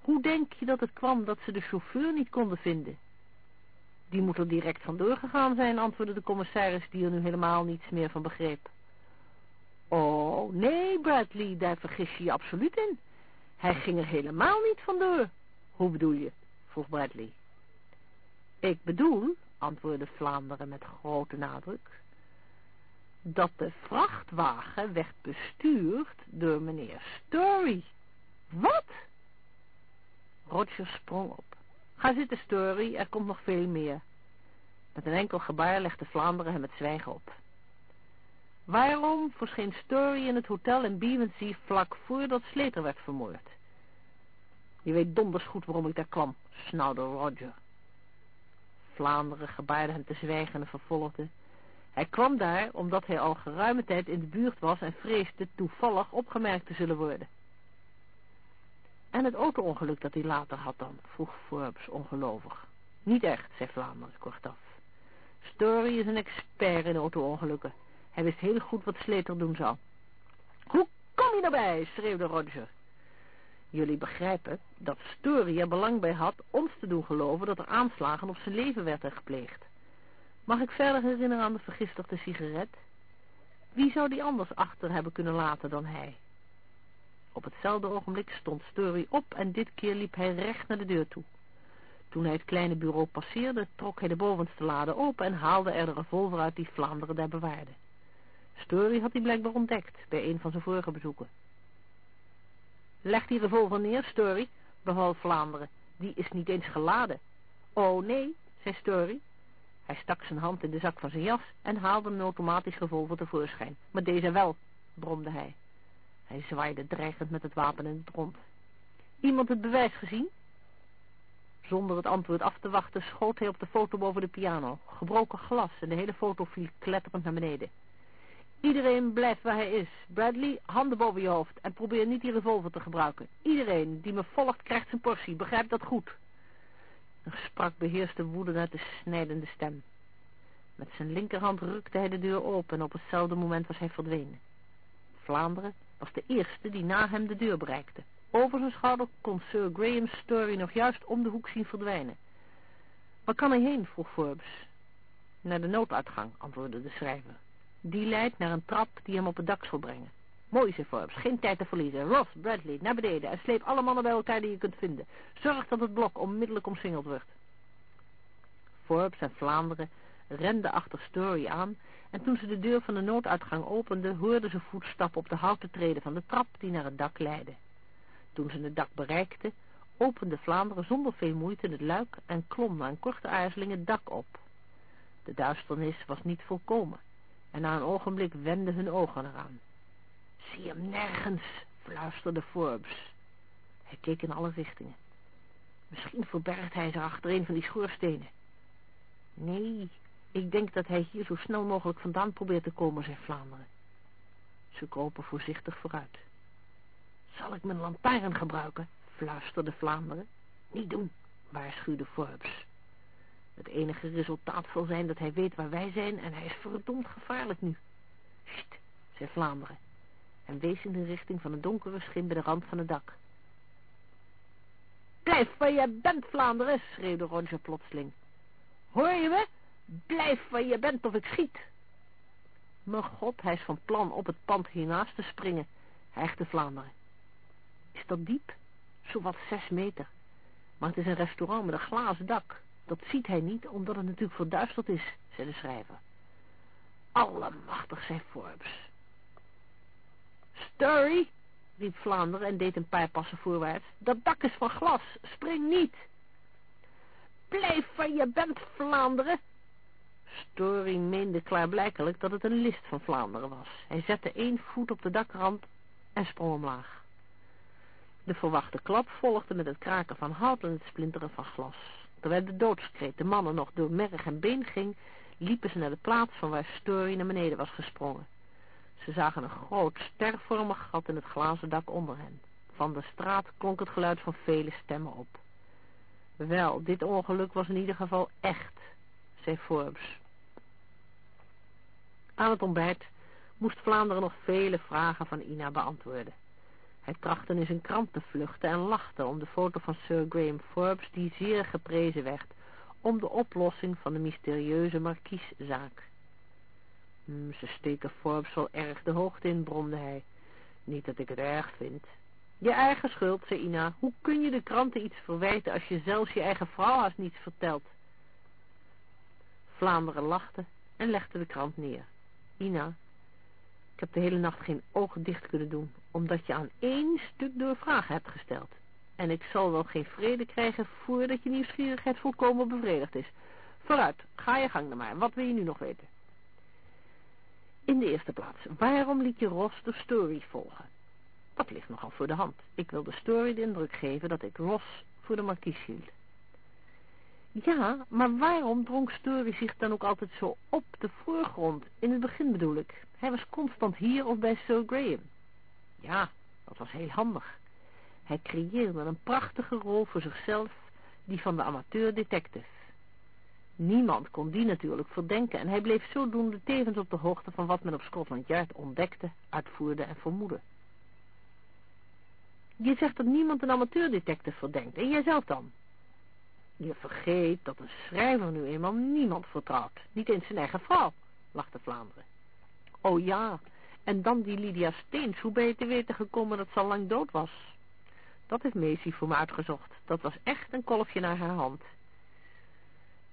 Hoe denk je dat het kwam dat ze de chauffeur niet konden vinden? Die moet er direct vandoor gegaan zijn, antwoordde de commissaris, die er nu helemaal niets meer van begreep. Oh, nee, Bradley, daar vergis je je absoluut in. Hij ging er helemaal niet vandoor. Hoe bedoel je? vroeg Bradley. Ik bedoel, antwoordde Vlaanderen met grote nadruk, dat de vrachtwagen werd bestuurd door meneer Story. Wat? Roger sprong op. Ga zitten, Story, er komt nog veel meer. Met een enkel gebaar legde Vlaanderen hem het zwijgen op. Waarom verscheen Story in het hotel in Beavency vlak voordat Slater werd vermoord? Je weet donders goed waarom ik daar kwam, snauwde Roger. Vlaanderen gebaarde hem te zwijgen en vervolgde. Hij kwam daar omdat hij al geruime tijd in de buurt was en vreesde toevallig opgemerkt te zullen worden. En het auto-ongeluk dat hij later had dan, vroeg Forbes ongelovig. Niet echt, zei Vlaanderen kortaf. Story is een expert in auto-ongelukken. Hij wist heel goed wat Slater doen zou. Hoe kom je erbij? schreeuwde Roger. Jullie begrijpen dat Story er belang bij had ons te doen geloven dat er aanslagen op zijn leven werden gepleegd. Mag ik verder herinneren aan de vergiftigde sigaret? Wie zou die anders achter hebben kunnen laten dan hij? Op hetzelfde ogenblik stond Story op en dit keer liep hij recht naar de deur toe. Toen hij het kleine bureau passeerde, trok hij de bovenste lade open en haalde er de revolver uit die Vlaanderen daar bewaarde. Story had hij blijkbaar ontdekt bij een van zijn vorige bezoeken. Leg die revolver neer, Story, beval Vlaanderen. Die is niet eens geladen. Oh nee, zei Story. Hij stak zijn hand in de zak van zijn jas en haalde een automatisch revolver tevoorschijn. Maar deze wel, bromde hij. Hij zwaaide dreigend met het wapen in het rond. Iemand het bewijs gezien? Zonder het antwoord af te wachten schoot hij op de foto boven de piano. Gebroken glas en de hele foto viel kletterend naar beneden. Iedereen blijft waar hij is. Bradley, handen boven je hoofd en probeer niet die revolver te gebruiken. Iedereen die me volgt krijgt zijn portie. Begrijp dat goed. Er sprak beheerste woede uit de snijdende stem. Met zijn linkerhand rukte hij de deur open en op hetzelfde moment was hij verdwenen. Vlaanderen was de eerste die na hem de deur bereikte. Over zijn schouder kon Sir Graham Story nog juist om de hoek zien verdwijnen. Waar kan hij heen? vroeg Forbes. Naar de nooduitgang, antwoordde de schrijver. Die leidt naar een trap die hem op het dak zal brengen. Mooi, zei Forbes. Geen tijd te verliezen. Ross, Bradley, naar beneden en sleep alle mannen bij elkaar die je kunt vinden. Zorg dat het blok onmiddellijk omsingeld wordt. Forbes en Vlaanderen renden achter Story aan en toen ze de deur van de nooduitgang openden, hoorden ze voetstappen op de houten treden van de trap die naar het dak leidde. Toen ze het dak bereikten, opende Vlaanderen zonder veel moeite het luik en klom na een korte aarzeling het dak op. De duisternis was niet volkomen en na een ogenblik wenden hun ogen eraan. Zie hem nergens, fluisterde Forbes. Hij keek in alle richtingen. Misschien verbergt hij zich achter een van die schoorstenen. Nee, ik denk dat hij hier zo snel mogelijk vandaan probeert te komen, zei Vlaanderen. Ze kropen voorzichtig vooruit. Zal ik mijn lantaarn gebruiken? fluisterde Vlaanderen. Niet doen, waarschuwde Forbes. Het enige resultaat zal zijn dat hij weet waar wij zijn en hij is verdomd gevaarlijk nu. Sst, zei Vlaanderen en wees in de richting van een donkere schim bij de rand van het dak. Blijf waar je bent, Vlaanderen, schreeuwde Roger plotseling. Hoor je me? Blijf waar je bent of ik schiet. Mijn god, hij is van plan op het pand hiernaast te springen, hijgde Vlaanderen. Is dat diep? Zowat zes meter. Maar het is een restaurant met een glazen dak. Dat ziet hij niet, omdat het natuurlijk verduisterd is, zei de schrijver. Allemachtig, zei Forbes. Story, riep Vlaanderen en deed een paar passen voorwaarts. Dat dak is van glas, spring niet. Blijf waar je bent, Vlaanderen. Story meende klaarblijkelijk dat het een list van Vlaanderen was. Hij zette één voet op de dakrand en sprong omlaag. De verwachte klap volgde met het kraken van hout en het splinteren van glas. Terwijl de doodskreet de mannen nog door merg en been ging, liepen ze naar de plaats van waar Story naar beneden was gesprongen. Ze zagen een groot, stervormig gat in het glazen dak onder hen. Van de straat klonk het geluid van vele stemmen op. Wel, dit ongeluk was in ieder geval echt, zei Forbes. Aan het ontbijt moest Vlaanderen nog vele vragen van Ina beantwoorden. Hij trachtte in zijn krant te vluchten en lachte om de foto van Sir Graham Forbes, die zeer geprezen werd, om de oplossing van de mysterieuze markieszaak. Hm, ze steken Forbes wel erg de hoogte in, bromde hij. Niet dat ik het erg vind. Je eigen schuld, zei Ina. Hoe kun je de kranten iets verwijten als je zelfs je eigen vrouw haast niets vertelt? Vlaanderen lachte en legde de krant neer. Ina Ik heb de hele nacht geen ogen dicht kunnen doen, omdat je aan één stuk door vragen hebt gesteld. En ik zal wel geen vrede krijgen voordat je nieuwsgierigheid volkomen bevredigd is. Vooruit, ga je gang dan maar. Wat wil je nu nog weten? In de eerste plaats, waarom liet je Ross de story volgen? Dat ligt nogal voor de hand. Ik wil de story de indruk geven dat ik Ross voor de markies hield. Ja, maar waarom drong Story zich dan ook altijd zo op de voorgrond? In het begin bedoel ik. Hij was constant hier of bij Sir Graham. Ja, dat was heel handig. Hij creëerde een prachtige rol voor zichzelf, die van de amateur-detective. Niemand kon die natuurlijk verdenken en hij bleef zodoende tevens op de hoogte van wat men op Scotland Yard ontdekte, uitvoerde en vermoedde. Je zegt dat niemand een amateur-detective verdenkt, en jijzelf dan? Je vergeet dat een schrijver nu eenmaal niemand vertrouwt, niet eens zijn eigen vrouw, lachte Vlaanderen. Oh ja, en dan die Lydia Steens, hoe ben je te weten gekomen dat ze al lang dood was? Dat heeft Macy voor me uitgezocht. Dat was echt een kolfje naar haar hand.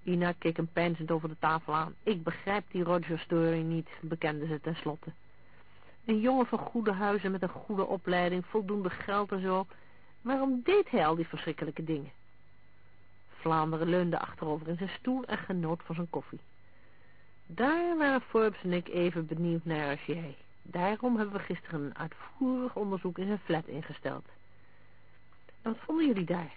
Ina keek hem peinzend over de tafel aan. Ik begrijp die Roger Story niet, bekende ze tenslotte. Een jongen van goede huizen met een goede opleiding, voldoende geld en zo. Waarom deed hij al die verschrikkelijke dingen? Vlaanderen leunde achterover in zijn stoel en genoot van zijn koffie. Daar waren Forbes en ik even benieuwd naar als jij. Daarom hebben we gisteren een uitvoerig onderzoek in zijn flat ingesteld. En wat vonden jullie daar?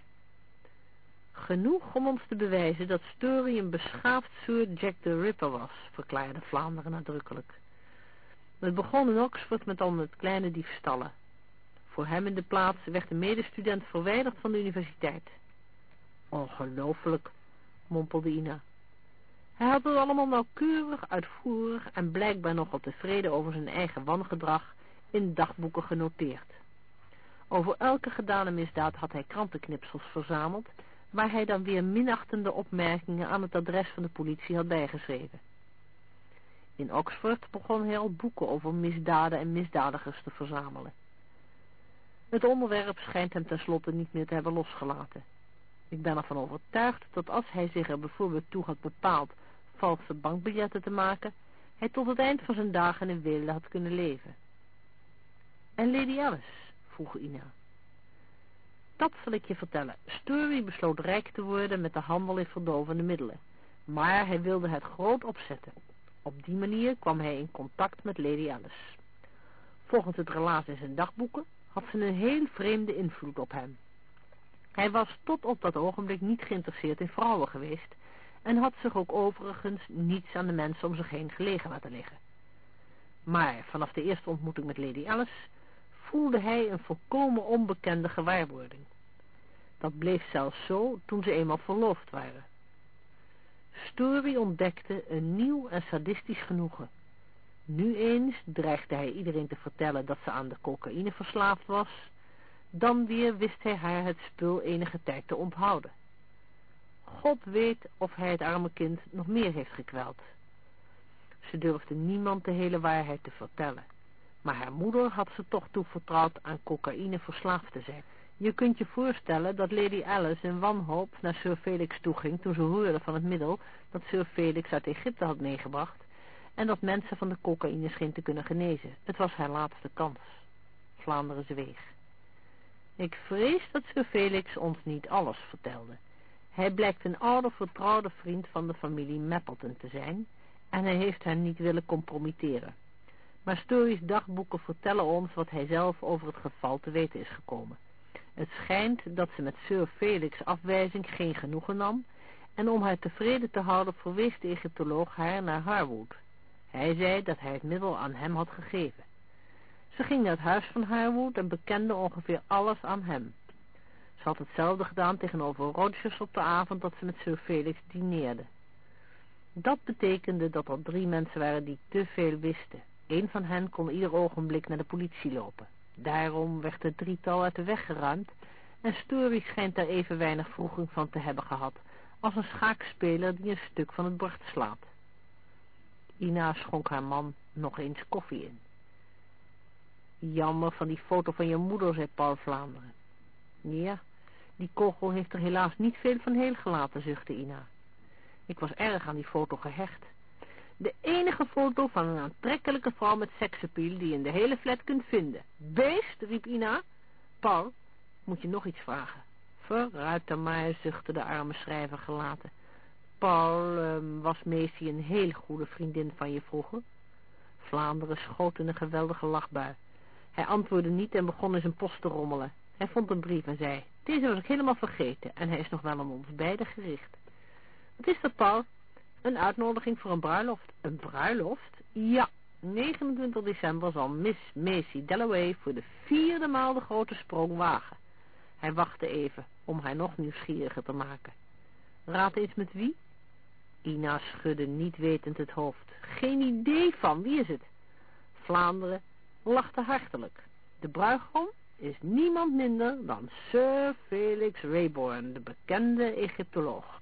Genoeg om ons te bewijzen dat Story een beschaafd soort Jack the Ripper was, verklaarde Vlaanderen nadrukkelijk. Het begon in Oxford met al met kleine diefstallen. Voor hem in de plaats werd een medestudent verwijderd van de universiteit. Ongelooflijk, mompelde Ina. Hij had het allemaal nauwkeurig, uitvoerig en blijkbaar nogal tevreden over zijn eigen wangedrag in dagboeken genoteerd. Over elke gedane misdaad had hij krantenknipsels verzameld, waar hij dan weer minachtende opmerkingen aan het adres van de politie had bijgeschreven. In Oxford begon hij al boeken over misdaden en misdadigers te verzamelen. Het onderwerp schijnt hem tenslotte niet meer te hebben losgelaten. Ik ben ervan overtuigd dat als hij zich er bijvoorbeeld toe had bepaald valse bankbiljetten te maken, hij tot het eind van zijn dagen in weelde had kunnen leven. En Lady Alice? vroeg Ina. Dat zal ik je vertellen. Story besloot rijk te worden met de handel in verdovende middelen. Maar hij wilde het groot opzetten. Op die manier kwam hij in contact met Lady Alice. Volgens het relaas in zijn dagboeken had ze een heel vreemde invloed op hem. Hij was tot op dat ogenblik niet geïnteresseerd in vrouwen geweest en had zich ook overigens niets aan de mensen om zich heen gelegen laten liggen. Maar vanaf de eerste ontmoeting met Lady Alice voelde hij een volkomen onbekende gewaarwording. Dat bleef zelfs zo toen ze eenmaal verloofd waren. Story ontdekte een nieuw en sadistisch genoegen. Nu eens dreigde hij iedereen te vertellen dat ze aan de cocaïne verslaafd was, dan weer wist hij haar het spul enige tijd te onthouden. God weet of hij het arme kind nog meer heeft gekweld. Ze durfde niemand de hele waarheid te vertellen, maar haar moeder had ze toch toevertrouwd aan cocaïne verslaafd te zijn. Je kunt je voorstellen dat Lady Alice in wanhoop naar Sir Felix toeging toen ze hoorde van het middel dat Sir Felix uit Egypte had meegebracht en dat mensen van de cocaïne scheen te kunnen genezen. Het was haar laatste kans. Vlaanderen zweeg. Ik vrees dat Sir Felix ons niet alles vertelde. Hij blijkt een oude vertrouwde vriend van de familie Mappleton te zijn en hij heeft hen niet willen compromitteren. Maar Story's dagboeken vertellen ons wat hij zelf over het geval te weten is gekomen. Het schijnt dat ze met Sir Felix' afwijzing geen genoegen nam en om haar tevreden te houden verwees de Egyptoloog haar naar Harwood. Hij zei dat hij het middel aan hem had gegeven. Ze ging naar het huis van Harwood en bekende ongeveer alles aan hem. Ze had hetzelfde gedaan tegenover Rogers op de avond dat ze met Sir Felix dineerde. Dat betekende dat er drie mensen waren die te veel wisten. Een van hen kon ieder ogenblik naar de politie lopen. Daarom werd het drietal uit de weg geruimd en Story schijnt daar even weinig vroeging van te hebben gehad als een schaakspeler die een stuk van het bord slaat. Ina schonk haar man nog eens koffie in. Jammer van die foto van je moeder, zei Paul Vlaanderen. Ja, die kogel heeft er helaas niet veel van heel gelaten, zuchtte Ina. Ik was erg aan die foto gehecht. De enige foto van een aantrekkelijke vrouw met seksappeal die je in de hele flat kunt vinden. Beest, riep Ina. Paul, moet je nog iets vragen? Vooruit dan maar, zuchtte de arme schrijver gelaten. Paul, um, was Macy een hele goede vriendin van je vroeger? Vlaanderen schoot in een geweldige lachbui. Hij antwoordde niet en begon in zijn post te rommelen. Hij vond een brief en zei, deze was ik helemaal vergeten en hij is nog wel aan ons beiden gericht. Wat is dat, Paul? Een uitnodiging voor een bruiloft. Een bruiloft? Ja, 29 december zal Miss Macy Dalloway voor de vierde maal de grote sprong wagen. Hij wachtte even, om haar nog nieuwsgieriger te maken. Raad eens met wie? Ina schudde niet wetend het hoofd. Geen idee van, wie is het? Vlaanderen lachte hartelijk. De bruigom is niemand minder dan Sir Felix Rayborn, de bekende Egyptoloog.